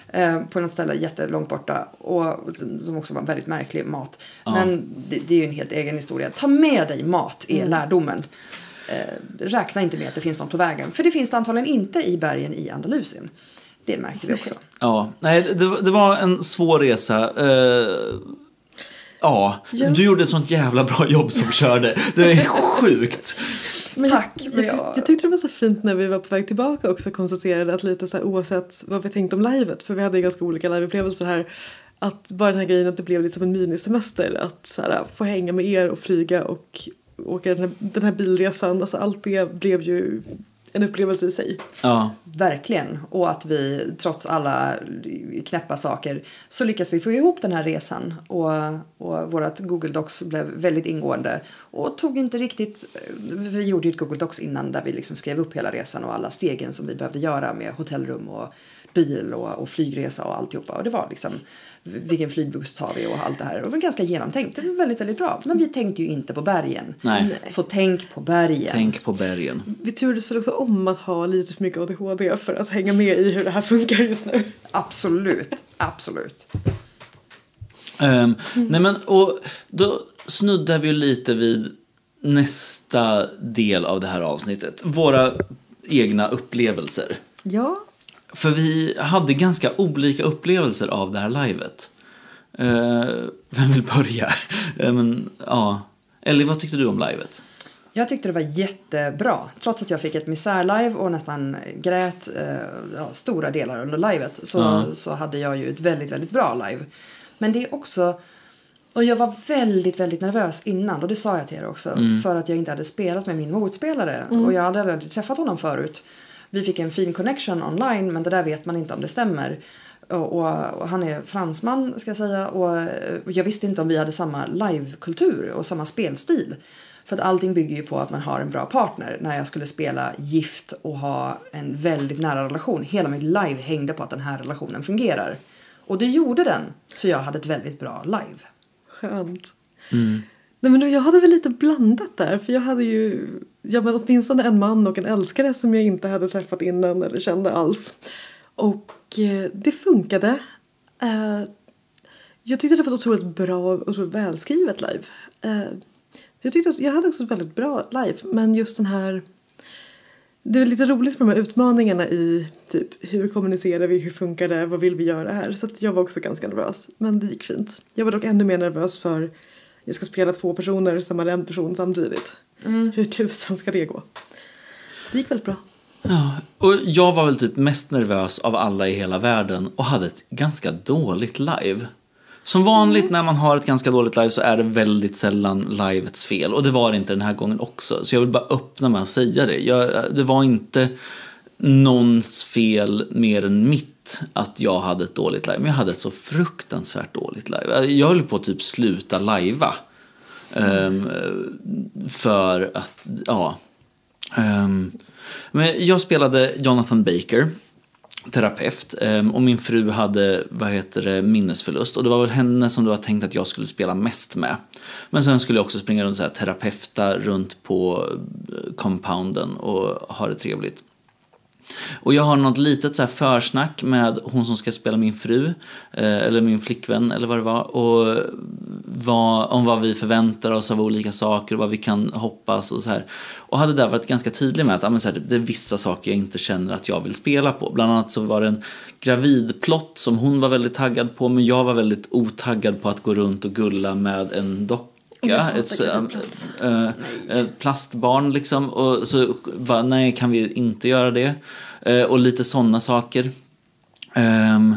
Eh, på något ställe jättelångt borta och som också var väldigt märklig mat. Men det, det är ju en helt egen historia. Ta med dig mat är lärdomen. Eh, räkna inte med att det finns något på vägen. För det finns det antagligen inte i bergen i Andalusien. Det märkte vi också.
Ja, nej, det, det var en svår resa. Eh, ja, du gjorde ett sånt jävla bra jobb som körde. Det är sjukt.
Men
Tack,
Jag,
men
jag,
jag-
tyckte det var så fint när vi var på väg tillbaka också konstaterade att lite så här, oavsett vad vi tänkte om livet, för vi hade ju ganska olika liveupplevelser här, att bara den här grejen att det blev lite som en ministemester, att så här, få hänga med er och flyga och åka den här, den här bilresan, alltså allt det blev ju en upplevelse i sig.
Ja.
Verkligen. Och att vi trots alla knäppa saker så lyckas vi få ihop den här resan. Och, och vårt Google Docs blev väldigt ingående. Och tog inte riktigt... Vi gjorde ju ett Google Docs innan där vi liksom skrev upp hela resan och alla stegen som vi behövde göra med hotellrum och bil och, och flygresa och alltihopa. Och det var liksom vilken flygbuss tar vi och allt det här. Och det var ganska genomtänkt. Det var väldigt, väldigt bra. Men vi tänkte ju inte på bergen.
Nej.
Så tänk på bergen.
Tänk på bergen.
Vi turades väl också om att ha lite för mycket ADHD för att hänga med i hur det här funkar just nu.
Absolut, absolut.
Ehm, Nej men, och då snuddar vi lite vid nästa del av det här avsnittet. Våra egna upplevelser.
Ja,
För vi hade ganska olika upplevelser av det här livet. Uh, vem vill börja? Eh, men, ja. Ellie, vad tyckte du om livet?
Jag tyckte det var jättebra. Trots att jag fick ett misär-live och nästan grät eh, ja, stora delar under livet så,
Ja.
så hade jag ju ett väldigt, väldigt bra live. Men det är också... Och jag var väldigt, väldigt nervös innan och det sa jag till er också. För att jag inte hade spelat med min motspelare och jag hade aldrig träffat honom förut. Vi fick en fin connection online men det där vet man inte om det stämmer. Och, och, och han är fransman ska jag säga och eh, jag visste inte om vi hade samma livekultur och samma spelstil. För att allting bygger ju på att man har en bra partner. När jag skulle spela gift och ha en väldigt nära relation. Hela mitt live hängde på att den här relationen fungerar. Och det gjorde den. Så jag hade ett väldigt bra live.
Skönt. Nej, men då, jag hade väl lite blandat där. För jag hade ju ja, men åtminstone en man och en älskare som jag inte hade träffat innan eller kände alls. Och eh, det funkade. Eh, jag tyckte det var ett otroligt bra och otroligt välskrivet live. Eh, så jag tyckte att jag hade också ett väldigt bra live. Men just den här... Det är lite roligt med de här utmaningarna i typ hur kommunicerar vi, hur funkar det, vad vill vi göra här? Så att jag var också ganska nervös. Men det gick fint. Jag var dock ännu mer nervös för jag ska spela två personer, samma en person samtidigt. Hur tusan ska det gå? Det gick väldigt bra.
Ja, och jag var väl typ mest nervös av alla i hela världen och hade ett ganska dåligt live. Som vanligt när man har ett ganska dåligt live så är det väldigt sällan livets fel. Och det var det inte den här gången också. Så jag vill bara öppna med att säga det. Jag, det var inte någons fel mer än mitt att jag hade ett dåligt live. Men jag hade ett så fruktansvärt dåligt live. Alltså, jag höll på att typ sluta lajva. Um, för att, ja. Um, men jag spelade Jonathan Baker, terapeut, Um, och min fru hade vad heter det, minnesförlust. Och det var väl henne som det var tänkt att jag skulle spela mest med. Men sen skulle jag också springa runt så här, terapeuta runt på eh, compounden och ha det trevligt. Och jag har något litet så här försnack med hon som ska spela min fru, eh, eller min flickvän eller vad det var, och vad, om vad vi förväntar oss av olika saker och vad vi kan hoppas och så här. Och hade där varit ganska tydlig med att men så här, det är vissa saker jag inte känner att jag vill spela på. Bland annat så var det en gravidplott som hon var väldigt taggad på, men jag var väldigt otaggad på att gå runt och gulla med en docka
hatar
ett, äh, ett plastbarn liksom. Och så bara, nej, kan vi inte göra det? Eh, och lite sådana saker. Ehm,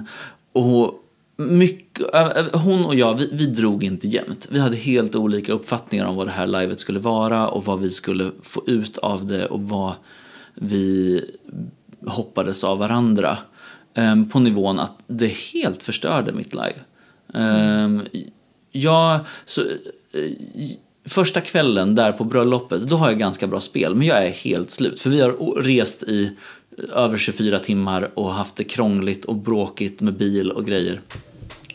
och mycket, hon och jag, vi, vi drog inte jämnt. Vi hade helt olika uppfattningar om vad det här livet skulle vara och vad vi skulle få ut av det och vad vi hoppades av varandra. Ehm, på nivån att det helt förstörde mitt live. Ehm, jag, så, Eh, första kvällen där på bröllopet, då har jag ganska bra spel, men jag är helt slut. För vi har rest i över 24 timmar och haft det krångligt och bråkigt med bil och grejer.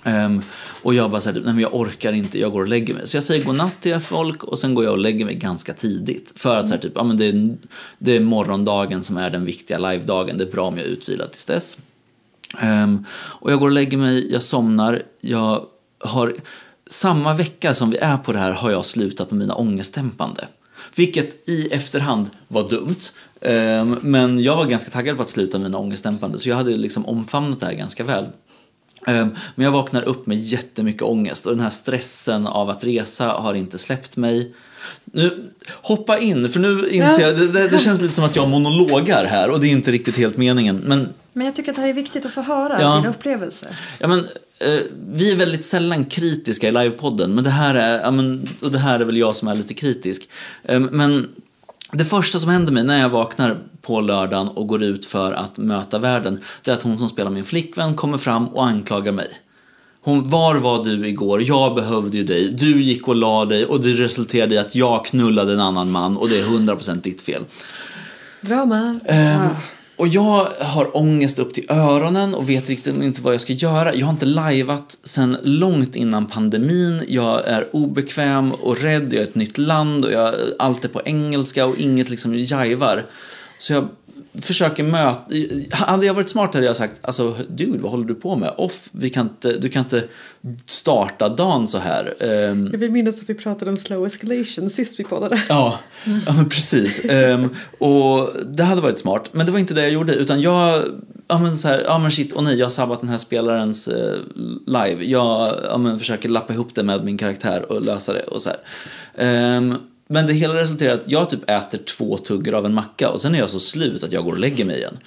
Um, och jag bara såhär, nej men jag orkar inte, jag går och lägger mig. Så jag säger godnatt till folk och sen går jag och lägger mig ganska tidigt. För att så här, typ, ja men det är, det är morgondagen som är den viktiga live-dagen, det är bra om jag är utvilad tills dess. Um, och jag går och lägger mig, jag somnar, jag har... Samma vecka som vi är på det här har jag slutat med mina ångestdämpande. Vilket i efterhand var dumt. Ehm, men jag var ganska taggad på att sluta med mina ångestdämpande så jag hade liksom omfamnat det här ganska väl. Ehm, Men jag vaknar upp med jättemycket ångest och den här stressen av att resa har inte släppt mig. Nu, hoppa in, för nu inser jag, det, det, känns lite som att jag monologar här och det är inte riktigt helt meningen. Men
Men jag tycker att det här är viktigt att få höra
Ja.
din upplevelse.
Ja, men, vi är väldigt sällan kritiska i livepodden, men det här är, ja, men, och det här är väl jag som är lite kritisk. Eh, men det första som händer mig när jag vaknar på lördagen och går ut för att möta världen, det är att hon som spelar min flickvän kommer fram och anklagar mig. Hon, var var du igår? Jag behövde ju dig. Du gick och la dig och det resulterade i att jag knullade en annan man och det är 100% ditt fel.
Drama.
Ehm, och jag har ångest upp till öronen och vet riktigt inte vad jag ska göra. Jag har inte lajvat sen långt innan pandemin. Jag är obekväm och rädd. Jag är ett nytt land och jag, allt är på engelska och inget liksom jajvar. Så jag försöker möta... Hade jag varit smart hade jag sagt alltså dude, vad håller du på med? Off, vi kan inte, du kan inte starta dagen så här. Ehm,
Jag vill minnas att vi pratade om slow escalation sist vi poddade.
Ja, ja men precis. Ehm, och det hade varit smart. Men det var inte det jag gjorde. Utan jag, ja men så här, ja men shit, och nej, jag har sabbat den här spelarens eh, live. Jag ja, men, försöker lappa ihop det med min karaktär och lösa det och så här. Men det hela resulterar i att jag typ äter två tuggar av en macka och sen är jag så slut att jag går och lägger mig igen.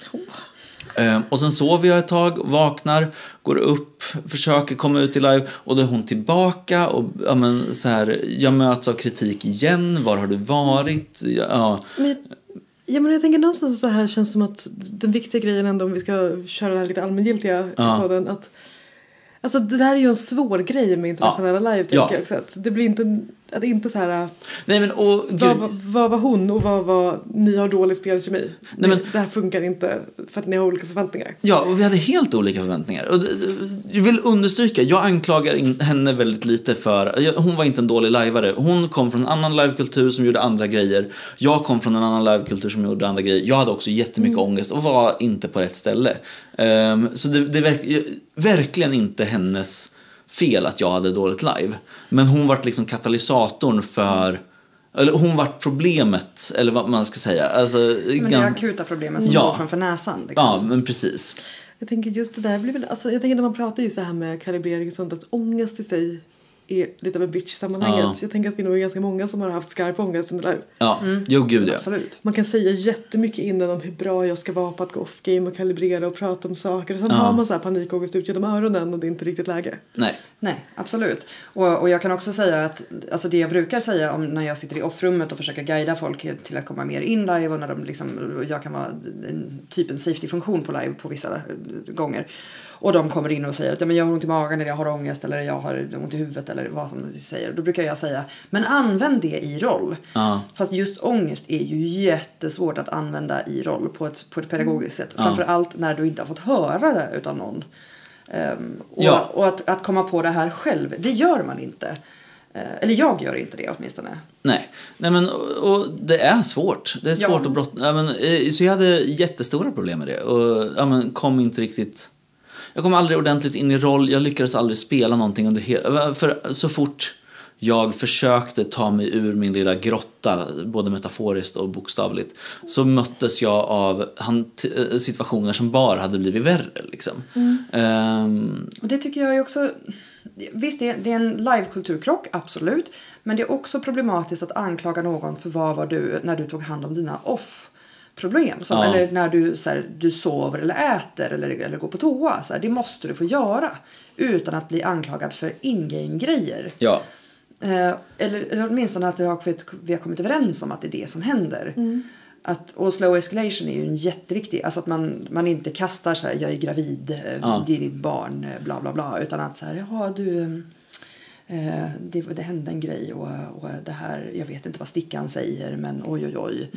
Ehm, och sen sover jag ett tag, vaknar, går upp, försöker komma ut i live och då är hon tillbaka och ja, men, så här, jag möts av kritik igen. Var har du varit? Ja,
Men ja, men jag tänker någonstans så här känns som att den viktiga grejen ändå om vi ska köra det här lite allmängiltiga
Ja.
podden att Alltså det här är ju en svår grej med internationella live tänker
Ja.
jag också. Att det blir inte, att inte så här
nej men och
vad, vad, vad var hon och vad var ni har dålig spelkemi.
Nej, men-
det, här funkar inte för att ni har olika förväntningar.
Ja, och vi hade helt olika förväntningar. Och jag vill understryka, jag anklagar in, henne väldigt lite för... Hon var inte en dålig lajvare. Hon kom från en annan livekultur som gjorde andra grejer. Jag kom från en annan livekultur som gjorde andra grejer. Jag hade också jättemycket ångest och var inte på rätt ställe. Ehm, så det, det är verk, verkligen inte hennes fel att jag hade dåligt live. Men hon vart liksom katalysatorn för... Eller hon vart problemet, eller vad man ska säga. Alltså,
Men det akuta problemen som
Ja.
står framför näsan. Liksom.
Ja, men precis.
Jag tänker just det där blir väl, alltså jag tänker när man pratar ju så här med kalibrering och sånt att ångest i sig är lite av en bitch i sammanhanget.
Ja.
Jag tänker att vi nog är ganska många som har haft skarp ångest under live.
Ja, jo gud ja.
Absolut.
Man kan säga jättemycket innan om hur bra jag ska vara på att gå off game och kalibrera och prata om saker. Och sen
Ja.
har man så här panikångest ut genom öronen och det är inte riktigt läge.
Nej.
Nej, absolut. Och, och jag kan också säga att alltså det jag brukar säga om när jag sitter i offrummet och försöker guida folk till att komma mer in live och när de liksom, jag kan vara en, typ en safety-funktion på live på vissa eh, gånger. Och de kommer in och säger att ja, men jag har ont i magen eller jag har ångest eller jag har ont i huvudet eller vad som säger. Då brukar jag säga, men använd det i roll.
Ja.
Fast just ångest är ju jättesvårt att använda i roll på ett, på ett pedagogiskt sätt.
Ja.
Framförallt när du inte har fått höra det utav någon. Ehm, och
Ja.
och att, att komma på det här själv, det gör man inte. Eh, eller jag gör inte det åtminstone.
Nej, Nej men, och, och det är svårt. Det är
Ja.
svårt att brottna. Ja, men, så jag hade jättestora problem med det. Och ja, men, kom inte riktigt... Jag kom aldrig ordentligt in i roll. Jag lyckades aldrig spela någonting under hela... För så fort jag försökte ta mig ur min lilla grotta, både metaforiskt och bokstavligt, så möttes jag av eh, situationer som bara hade blivit värre. Liksom. Ehm,
Och det tycker jag är också... Visst, det är, det är en livekulturkrock, absolut. Men det är också problematiskt att anklaga någon för vad var du när du tog hand om dina off-problem. Som,
Ja.
Eller när du, så här, du sover eller äter eller, eller går på toa. Så här, det måste du få göra. Utan att bli anklagad för in-game-grejer.
ja.
Eh, eller, eller åtminstone att vi har, vi har kommit överens om att det är det som händer. Att, och slow escalation är ju en jätteviktig, alltså att man, man inte kastar så här, jag är gravid, eh,
Ja.
det är ditt barn, eh, bla bla bla. Utan att så här, jaha du, eh, det, det hände en grej och, och det här, jag vet inte vad stickan säger men oj oj oj.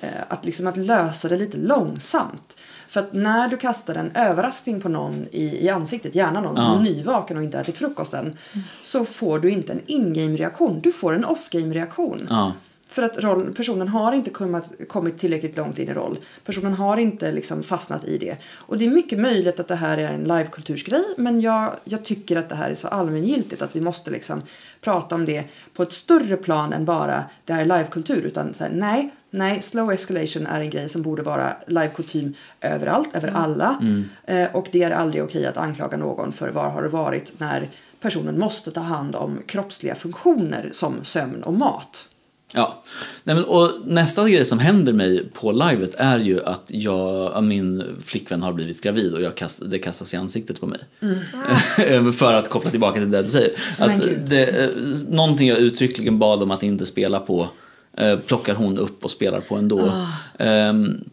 Eh, att liksom att lösa det lite långsamt. För att när du kastar en överraskning på någon i, i ansiktet, gärna någon som
Ja.
är nyvaken och inte ätit frukost än, så får du inte en in-game reaktion, du får en off-game reaktion.
Ja.
För att roll, personen har inte kommit, kommit tillräckligt långt in i roll. Personen har inte liksom fastnat i det. Och det är mycket möjligt att det här är en livekultursgrej men jag, jag tycker att det här är så allmängiltigt att vi måste liksom prata om det på ett större plan än bara det här är livekultur. Utan så här, nej, nej, slow escalation är en grej som borde vara livekutym överallt, över alla. Eh, och det är aldrig okej att anklaga någon för var har det varit när personen måste ta hand om kroppsliga funktioner som sömn och mat.
Ja, Nej, men, och nästa grej som händer mig på livet är ju att jag, min flickvän har blivit gravid och jag kast, det kastas i ansiktet på mig. För att koppla tillbaka till det du säger. Att det, eh, någonting jag uttryckligen bad om att inte spela på eh, plockar hon upp och spelar på ändå. Ehm,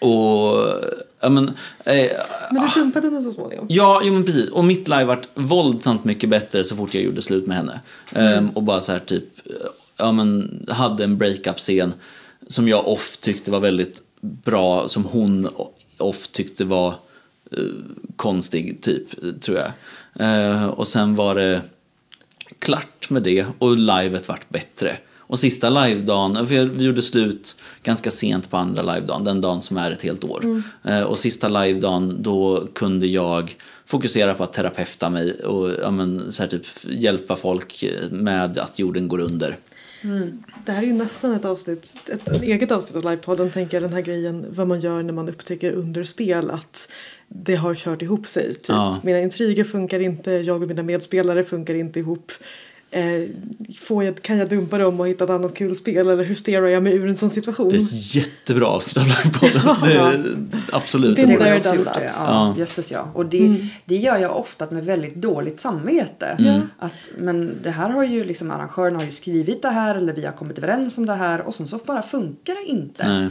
och, ja men, eh,
Men du dumpade henne så småningom.
Ja, jo men precis. Och mitt live vart våldsamt mycket bättre så fort jag gjorde slut med henne. Ehm, och bara så här typ, ja men hade en breakup-scen som jag off tyckte var väldigt bra, som hon off tyckte var eh, konstig typ, tror jag. Eh, och sen var det klart med det och livet vart bättre. Och sista livedagen, för vi gjorde slut ganska sent på andra livedagen, den dagen som är ett helt år. Eh, Och sista livedagen, då kunde jag fokusera på att terapeuta mig och ja, men, så här, typ, hjälpa folk med att jorden går under.
Det här är ju nästan ett avsnitt, ett, ett eget avsnitt av livepodden tänker jag den här grejen vad man gör när man upptäcker under spel att det har kört ihop sig. Typ.
Ja.
Mina intriger funkar inte, jag och mina medspelare funkar inte ihop. Eh, får jag, kan jag dumpa dem och hitta ett annat kul spel eller hur sterar jag mig ur en sån situation?
Det är ett jättebra avsnitt av är, absolut.
Det har jag också gjort det. Ja,
Ja.
Ja. Och det, det gör jag ofta med väldigt dåligt samvete. Att, men det här har ju liksom arrangören har ju skrivit det här eller vi har kommit överens om det här och sen så bara funkar det inte.
Nej.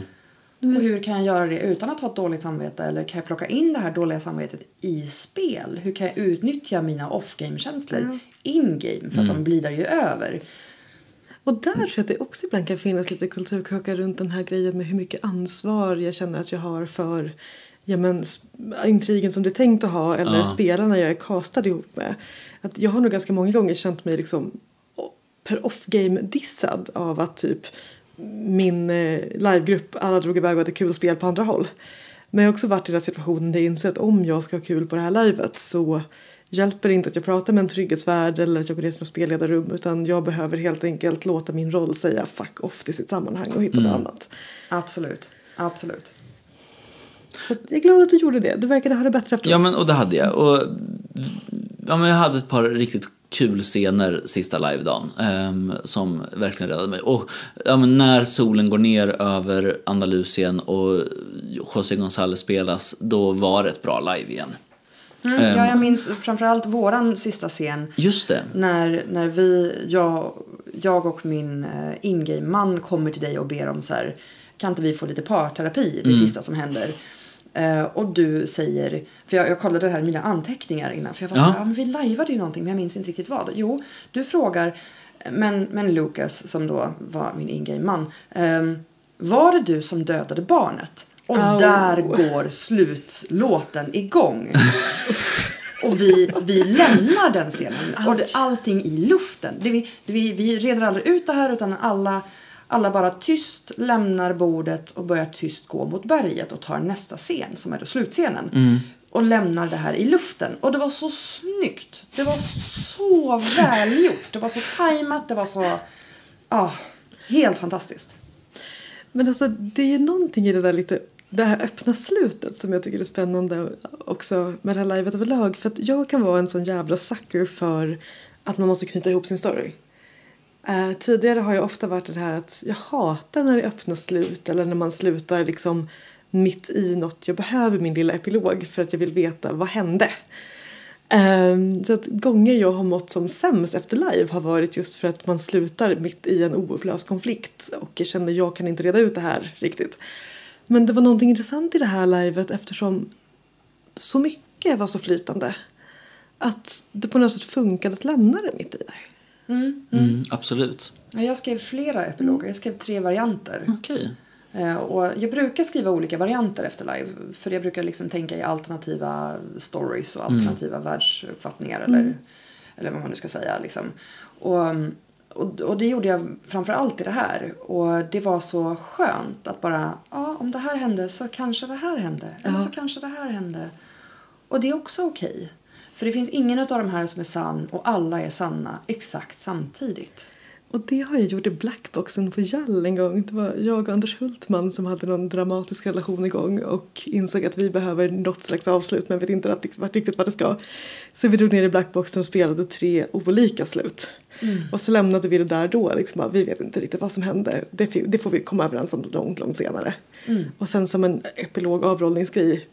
Och hur kan jag göra det utan att ha ett dåligt samvete? Eller kan jag plocka in det här dåliga samvetet i spel? Hur kan jag utnyttja mina off-game-känslor in-game? För att de blidar ju över.
Och där tror jag att det också ibland kan finnas lite kulturkrockar runt den här grejen med hur mycket ansvar jag känner att jag har för ja, men, intrigen som det är tänkt att ha eller
Ja.
spelarna jag är castad ihop med. Att jag har nog ganska många gånger känt mig liksom per off-game dissad av att typ min eh, livegrupp alla drog iväg och hade kul spel på andra håll. Men jag har också varit i den här situationen där jag inser att om jag ska ha kul på det här livet så hjälper det inte att jag pratar med en trygghetsvärd eller att jag går ner till något spelledarrum utan jag behöver helt enkelt låta min roll säga fuck off till sitt sammanhang och hitta något annat.
Absolut. Absolut.
Så jag är glad att du gjorde det. Du verkade ha det bättre efteråt.
Ja, men och det hade jag. Och, ja, men jag hade ett par riktigt kul scener sista livedagen ehm, som verkligen räddade mig. Och ja, när solen går ner över Andalusien och José González spelas, då var det ett bra live igen.
Mm,
Ehm.
ja, jag minns framförallt våran sista scen.
Just det.
När, när vi, jag, jag och min uh, in-game-man kommer till dig och ber om så här, kan inte vi få lite parterapi, det sista som händer. Eh, och du säger, för jag, jag kollade det här i mina anteckningar innan, för jag var
Ja.
så här, ja, men vi lajvade ju någonting, men jag minns inte riktigt vad. Jo, du frågar, men, men Lucas, som då var min in-game-man, ehm, var det du som dödade barnet? Och
Au.
där går slutlåten igång. Och vi, vi lämnar den scenen. Och det, allting i luften. Det vi, det vi, vi reder aldrig ut det här utan alla, alla bara tyst lämnar bordet och börjar tyst gå mot berget och tar nästa scen som är då slutscenen. Och lämnar det här i luften. Och det var så snyggt. Det var så välgjort. Det var så tajmat. Det var så... Ah, helt fantastiskt.
Men alltså det är ju någonting i det där lite det här öppna slutet som jag tycker är spännande också med det här livet överlag. För att jag kan vara en sån jävla sucker för att man måste knyta ihop sin story. Eh, tidigare har jag ofta varit det här att jag hatar när det öppnar slut eller när man slutar liksom mitt i något. Jag behöver min lilla epilog för att jag vill veta vad hände. Eh, så att gånger jag har mått som sämst efter live har varit just för att man slutar mitt i en oupplöst konflikt och jag kände jag kan inte reda ut det här riktigt. Men det var någonting intressant i det här livet eftersom så mycket var så flytande att det på något sätt funkade att lämna det mitt i där.
Mm, absolut.
Ja, Jag skrev flera epiloger. Jag skrev tre varianter.
Okej.
Eh, Och jag brukar skriva olika varianter efter live. För jag brukar liksom tänka i alternativa stories och alternativa världsuppfattningar. Eller, eller vad man nu ska säga. Liksom. Och, och, och det gjorde jag framför allt i det här. Och det var så skönt att bara, ja om det här hände så kanske det här hände. Eller
Ja.
så kanske det här hände. Och det är också okej. För det finns ingen av de här som är sann och alla är sanna exakt samtidigt.
Och det har jag gjort i Blackboxen på Jall en gång. Det var jag och Anders Hultman som hade någon dramatisk relation igång och insåg att vi behöver något slags avslut men vet inte riktigt vad det ska. Så vi drog ner i Blackboxen och spelade tre olika slut. Och så lämnade vi det där då. Liksom, vi vet inte riktigt vad som hände. Det, får vi komma överens om långt, långt senare. Och sen som en epilog avrollningsgrej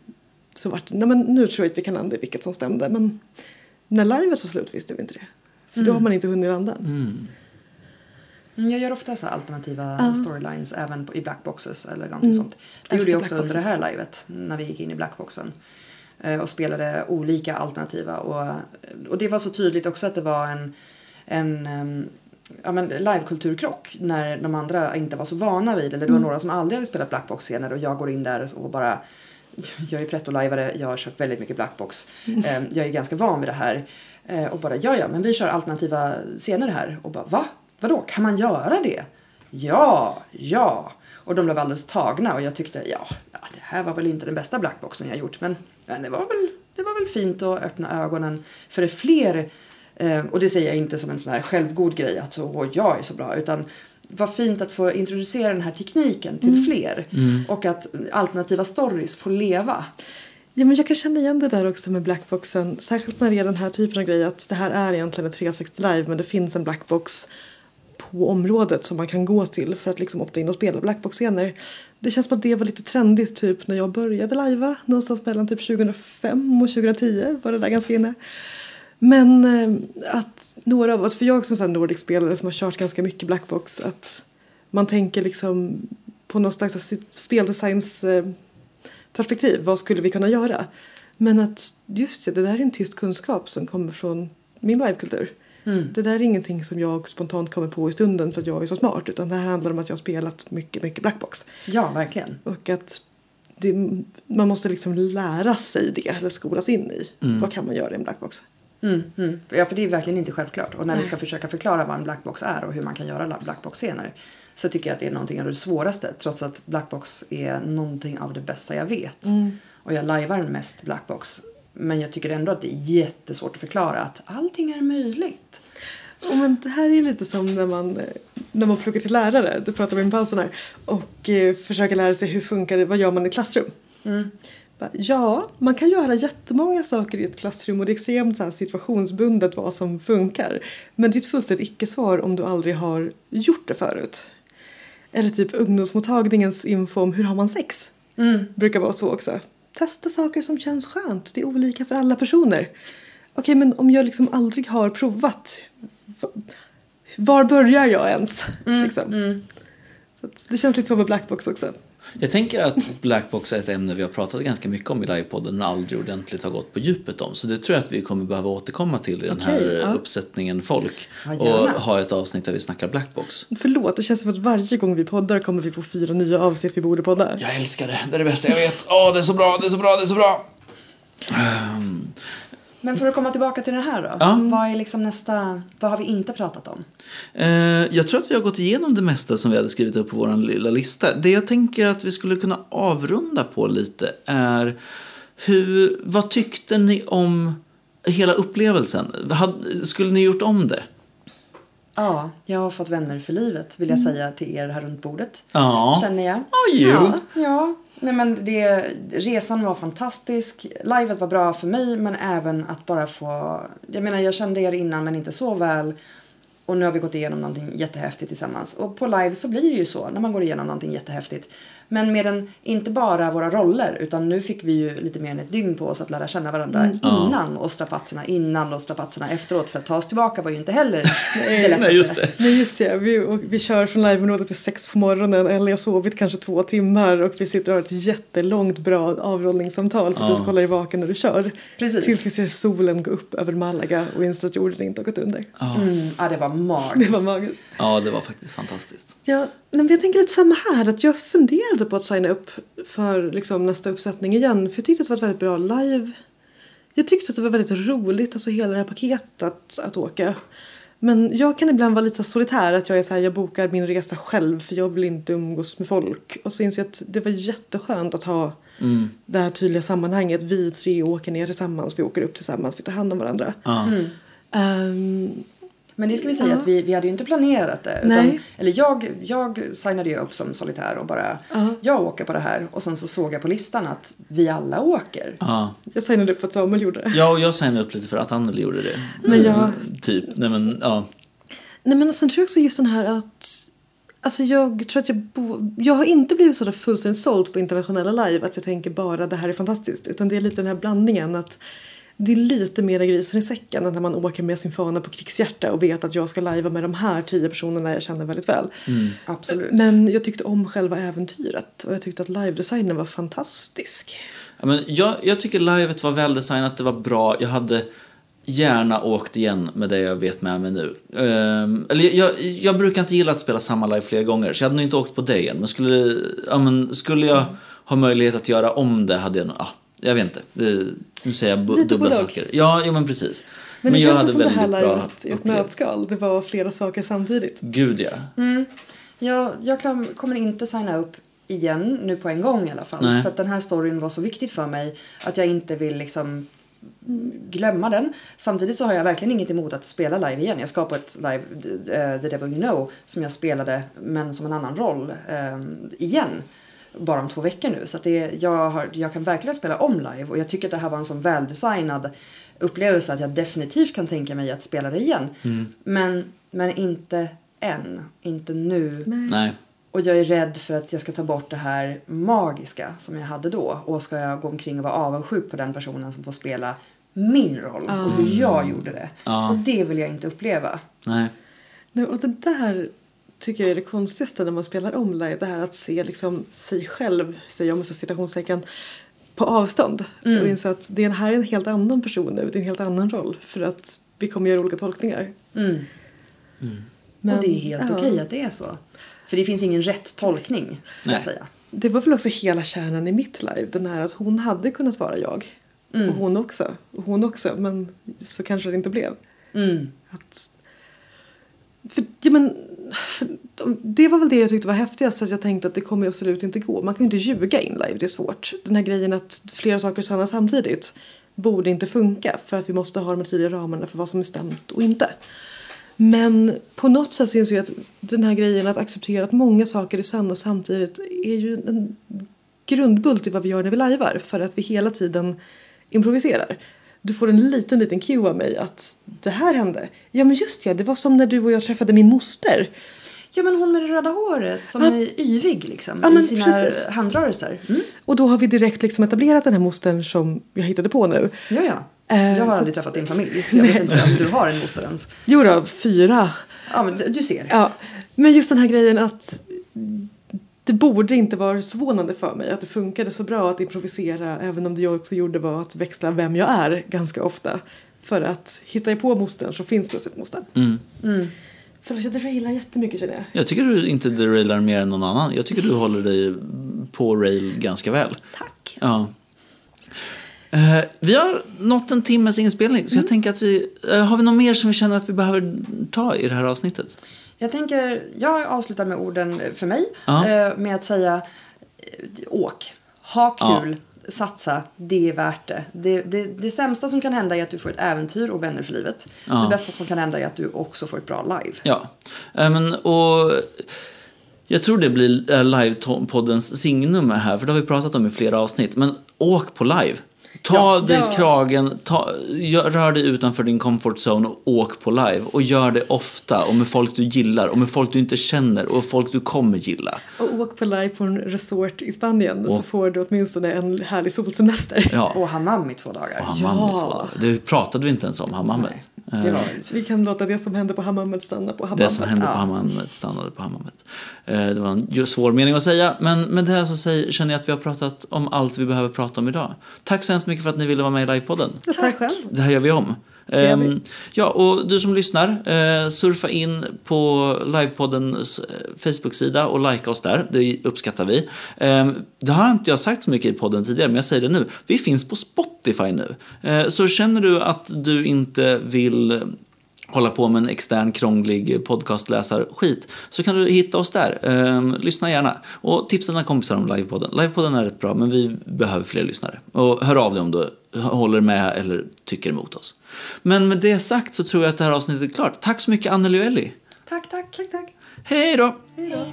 så vart det, nej men nu tror jag att vi kan landa i vilket som stämde. Men när livet var slut visste vi inte det. För då har man inte hunnit landa.
Mm.
Mm, Jag gör ofta så alternativa
Ja.
storylines även på, i blackboxes eller någonting
Mm.
sånt. Det gjorde jag också under det här livet när vi gick in i blackboxen. Eh, Och spelade olika alternativa. Och, och det var så tydligt också att det var en, en ehm, ja, men livekulturkrock när de andra inte var så vana vid eller det var några som aldrig hade spelat blackbox-scener och jag går in där och bara jag är pretto-lajvare, jag har kört väldigt mycket blackbox. Eh, Jag är ganska van vid det här. Eh, Och bara, ja ja, men vi kör alternativa scener här. Och bara, va? Vadå, kan man göra det? Ja, ja. Och de blev alldeles tagna och jag tyckte, ja, det här var väl inte den bästa blackboxen jag gjort. Men det, var väl, det var väl fint att öppna ögonen för fler. Eh, och det säger jag inte som en sån här självgod grej, att så, åh, jag är så bra. Utan vad fint att få introducera den här tekniken till fler. Och att alternativa stories får leva.
Ja, men jag kan känna igen det där också med blackboxen. Särskilt när det är den här typen av grej att det här är egentligen en 360 live men det finns en blackbox på området som man kan gå till för att liksom opta in och spela blackbox-scener. Det känns som att det var lite trendigt typ när jag började lajva någonstans mellan typ 2005 och 2010 var det där ganska inne. Men eh, att några av oss, för jag som Nordic-spelare som har kört ganska mycket blackbox, att man tänker liksom på någon slags speldesigns eh, perspektiv. Vad skulle vi kunna göra? Men att just det, det där är en tyst kunskap som kommer från min livekultur. Det där är ingenting som jag spontant kommer på i stunden för att jag är så smart. Utan det här handlar om att jag har spelat mycket, mycket blackbox.
Ja, verkligen.
Och att det, man måste liksom lära sig det, eller skolas in i. Vad kan man göra i en blackbox?
Mm, mm. Ja, för det är verkligen inte självklart. Och när vi
Nej.
ska försöka förklara vad en blackbox är och hur man kan göra blackbox-scener så tycker jag att det är någonting av det svåraste. Trots att blackbox är någonting av det bästa jag vet. Och jag lajvar mest blackbox. Men jag tycker ändå att det är jättesvårt att förklara att allting är möjligt.
Ja, men det här är lite som när man, när man pluggar till lärare, det pratar vi om i pausen här, och eh, försöker lära sig hur funkar det, vad gör man i klassrum? Bara, Ja, man kan göra jättemånga saker i ett klassrum och det är extremt så situationsbundet vad som funkar. Men det är ett fullständigt icke-svar om du aldrig har gjort det förut. Eller typ ungdomsmottagningens info om hur har man sex? Brukar vara så också. Testa saker som känns skönt. Det är olika för alla personer. Okej, men om jag liksom aldrig har provat. Var börjar jag ens? liksom. Så att det känns lite som med Blackbox också.
Jag tänker att Blackbox är ett ämne vi har pratat ganska mycket om i livepodden men aldrig ordentligt har gått på djupet om. Så det tror jag att vi kommer behöva återkomma till i den här
Okej, ja.
uppsättningen folk.
Ja,
och
gärna.
ha ett avsnitt där vi snackar Blackbox.
Förlåt, det känns som att varje gång vi poddar kommer vi få fyra nya avsnitt vi borde podda.
Jag älskar det, det är det bästa jag vet. Åh, det är så bra, det är så bra, det är så bra!
Men för att komma tillbaka till det här då.
Ja.
Vad är liksom nästa, vad har vi inte pratat om?
Eh, jag tror att vi har gått igenom det mesta som vi hade skrivit upp på vår lilla lista. Det jag tänker att vi skulle kunna avrunda på lite är hur, vad tyckte ni om hela upplevelsen? Skulle ni gjort om det?
Ja, jag har fått vänner för livet vill jag säga till er här runt bordet.
Ja.
Känner jag.
Oh, you.
Ja, ja. Nej, men det, resan var fantastisk. Livet var bra för mig men även att bara få... Jag menar jag kände er innan men inte så väl. Och nu har vi gått igenom någonting jättehäftigt tillsammans. Och på live så blir det ju så när man går igenom någonting jättehäftigt. Men med den, inte bara våra roller utan nu fick vi ju lite mer än ett dygn på oss att lära känna varandra innan och strapatserna innan och strapatserna efteråt. För att ta oss tillbaka var ju inte heller det lättaste.
Nej, just det.
Nej just det, vi, och vi kör från liveområdet vid sex på morgonen eller jag sovit kanske två timmar och vi sitter och har ett jättelångt bra avrollningssamtal för att
Ja.
du ska hålla dig vaken när du kör.
Precis.
Tills vi ser solen gå upp över Malaga och inser att jorden inte har gått under.
Mm, ja, det var
Det
magiskt.
var magiskt.
Ja, det var faktiskt fantastiskt.
Ja, men jag tänker lite samma här. Att jag funderade på att signa upp för liksom, nästa uppsättning igen. För jag tyckte att det var ett väldigt bra live. Jag tyckte att det var väldigt roligt, alltså hela det här paketet att, att åka. Men jag kan ibland vara lite solitär, att jag är så här, jag bokar min resa själv för jag vill inte umgås med folk. Och så inser jag att det var jätteskönt att ha
Mm.
det här tydliga sammanhanget. Vi tre åker ner tillsammans, vi åker upp tillsammans, vi tar hand om varandra.
Ja.
Ehm,
Men det ska vi säga
Ja.
att vi, vi hade ju inte planerat det.
Nej.
Utan, eller jag, jag signade ju upp som solitär och bara,
Ja.
jag åker på det här. Och sen så såg jag på listan att vi alla åker.
Ja.
jag signade upp för att Samuel gjorde det.
ja, och jag signade upp lite för att Anneli gjorde det.
Men jag-
Mm, Typ. Nej men, ja.
Nej men sen tror jag också just den här att Alltså jag tror att jag, bo, jag har inte blivit sådär fullständigt såld på internationella live att jag tänker bara det här är fantastiskt. Utan det är lite den här blandningen att det är lite mer grisen i säcken än när man åker med sin fana på krigshjärta och vet att jag ska lajva med de här tio personerna jag känner väldigt väl.
Absolut.
Men jag tyckte om själva äventyret och jag tyckte att live-designen var fantastisk.
Ja, men jag, jag tycker livet var väldesignat, det var bra. Jag hade gärna åkt igen med det jag vet med mig nu. Ehm, eller jag, jag brukar inte gilla att spela samma live flera gånger, så jag hade nog inte åkt på det igen. Men skulle, ja, men skulle jag ha möjlighet att göra om det hade jag nog... Ja, jag vet inte. Nu säger jag
Lite
dubbla saker. Ja, jo, men precis.
Men,
Men,
det
jag hade
som det här
väldigt bra
livet i ett nötskal. Det var flera saker samtidigt.
Gud, ja.
Jag, jag kan, kommer inte signa upp igen nu på en gång i alla fall.
Nej.
För att den här storyn var så viktig för mig att jag inte vill liksom glömma den. Samtidigt så har jag verkligen inget emot att spela live igen. Jag ska på ett live, eh, The Devil You Know, som jag spelade men som en annan roll eh, igen. Bara om två veckor nu. Så att det, jag, har, jag kan verkligen spela om live och jag tycker att det här var en sån väldesignad upplevelse att jag definitivt kan tänka mig att spela det igen. Men, men inte än. Inte nu.
Nej.
Och jag är rädd för att jag ska ta bort det här magiska som jag hade då. Och ska jag gå omkring och vara avundsjuk på den personen som får spela min roll och hur jag gjorde det.
Ja.
Och det vill jag inte uppleva.
Nej.
Nej, och det där tycker jag är det konstigaste när man spelar om live. Det här att se liksom sig själv, säger jag med citationstecken, på avstånd. Och inse att det här är en helt annan person nu, det är en helt annan roll. För att vi kommer göra olika tolkningar.
Mm.
Men,
och det är helt
ja.
okej att det är så. För det finns ingen rätt tolkning, ska jag
Nej.
säga.
Det var väl också hela kärnan i mitt live. Den här att hon hade kunnat vara jag. Och hon också. Och hon också. Men så kanske det inte blev.
Mm.
Att, för, ja, men, för, det var väl det jag tyckte var häftigast. Att jag tänkte att det kommer absolut inte gå. Man kan ju inte ljuga in live, det är svårt. Den här grejen att flera saker är sanna samtidigt borde inte funka. För att vi måste ha de här tydliga ramarna för vad som är stämt och inte. Men på något sätt syns ju att den här grejen att acceptera att många saker är sanna samtidigt är ju en grundbult i vad vi gör när vi lajvar. För att vi hela tiden improviserar. Du får en liten, liten cue av mig att det här hände. Ja men just ja, det var som när du och jag träffade min moster.
Ja men hon med det röda håret som
Ja.
är yvig liksom
Ja,
i sina
precis.
handrörelser. Mm.
Och då har vi direkt liksom etablerat den här mostern som jag hittade på nu.
Ja ja.
Eh,
jag har
så
aldrig träffat din familj så jag vet inte om du har en moster ens.
Jo då, fyra.
Ja men du ser.
Ja, men just den här grejen att det borde inte vara förvånande för mig att det funkade så bra att improvisera även om det jag också gjorde var att växla vem jag är ganska ofta. För att hittar jag på mostern så finns plötsligt mostern.
Mm.
För jag derailar jättemycket känner jag.
Jag tycker du inte derailar mer än någon annan. Jag tycker du håller dig på rail ganska väl.
Tack.
Ja. Eh, vi har nått en timmes inspelning, så
Mm.
jag tänker att vi... eh, har vi något mer som vi känner att vi behöver ta i det här avsnittet?
Jag tänker, jag avslutar med orden för mig.
Ja.
eh, Med att säga eh, åk, ha kul, satsa, det är värt det. Det, det. det sämsta som kan hända är att du får ett äventyr och vänner för livet.
Ja.
Det bästa som kan hända är att du också får ett bra live.
Ja, Eh, men och... Jag tror det blir livepoddens signum här, för det har vi pratat om i flera avsnitt. Men åk på live. Ta
Ja,
dig
ja.
kragen, ta, rör dig utanför din comfort zone och åk på live. Och gör det ofta och med folk du gillar och med folk du inte känner och folk du kommer gilla.
Och åk på live på en resort i Spanien så
Och-
får du åtminstone en härlig solsemester.
Ja,
Och hammam i två dagar.
och hammam i
Ja.
två dagar. Det pratade vi inte ens om, hammamet.
Det
Eh,
var
Vi kan låta det som hände på Hammamet stanna på Hammamet.
Det som hände på. Hammamet stannade på Hammamet. Eh, Det var en svår mening att säga, men med det här så säger, känner jag att vi har pratat om allt vi behöver prata om idag. Tack så hemskt mycket för att ni ville vara med i livepodden.
Ja, Tack själv.
Det här gör vi om. Ehm, ja, och du som lyssnar, eh, surfa in på livepoddens eh, Facebook-sida och likea oss där. Det uppskattar vi. Ehm, det har inte jag sagt så mycket i podden tidigare, men jag säger det nu. Vi finns på Spotify nu. Ehm, så känner du att du inte vill hålla på med en extern krånglig podcastläsarskit så kan du hitta oss där. Ehm, lyssna gärna. Och tipsa dina kompisar om Livepodden. Livepodden är rätt bra men vi behöver fler lyssnare. Och hör av dig om du håller med eller tycker emot oss. Men med det sagt så tror jag att det här avsnittet är klart. Tack så mycket Anneli och Ellie.
Tack, tack, tack, tack.
Hej då!
Hej då.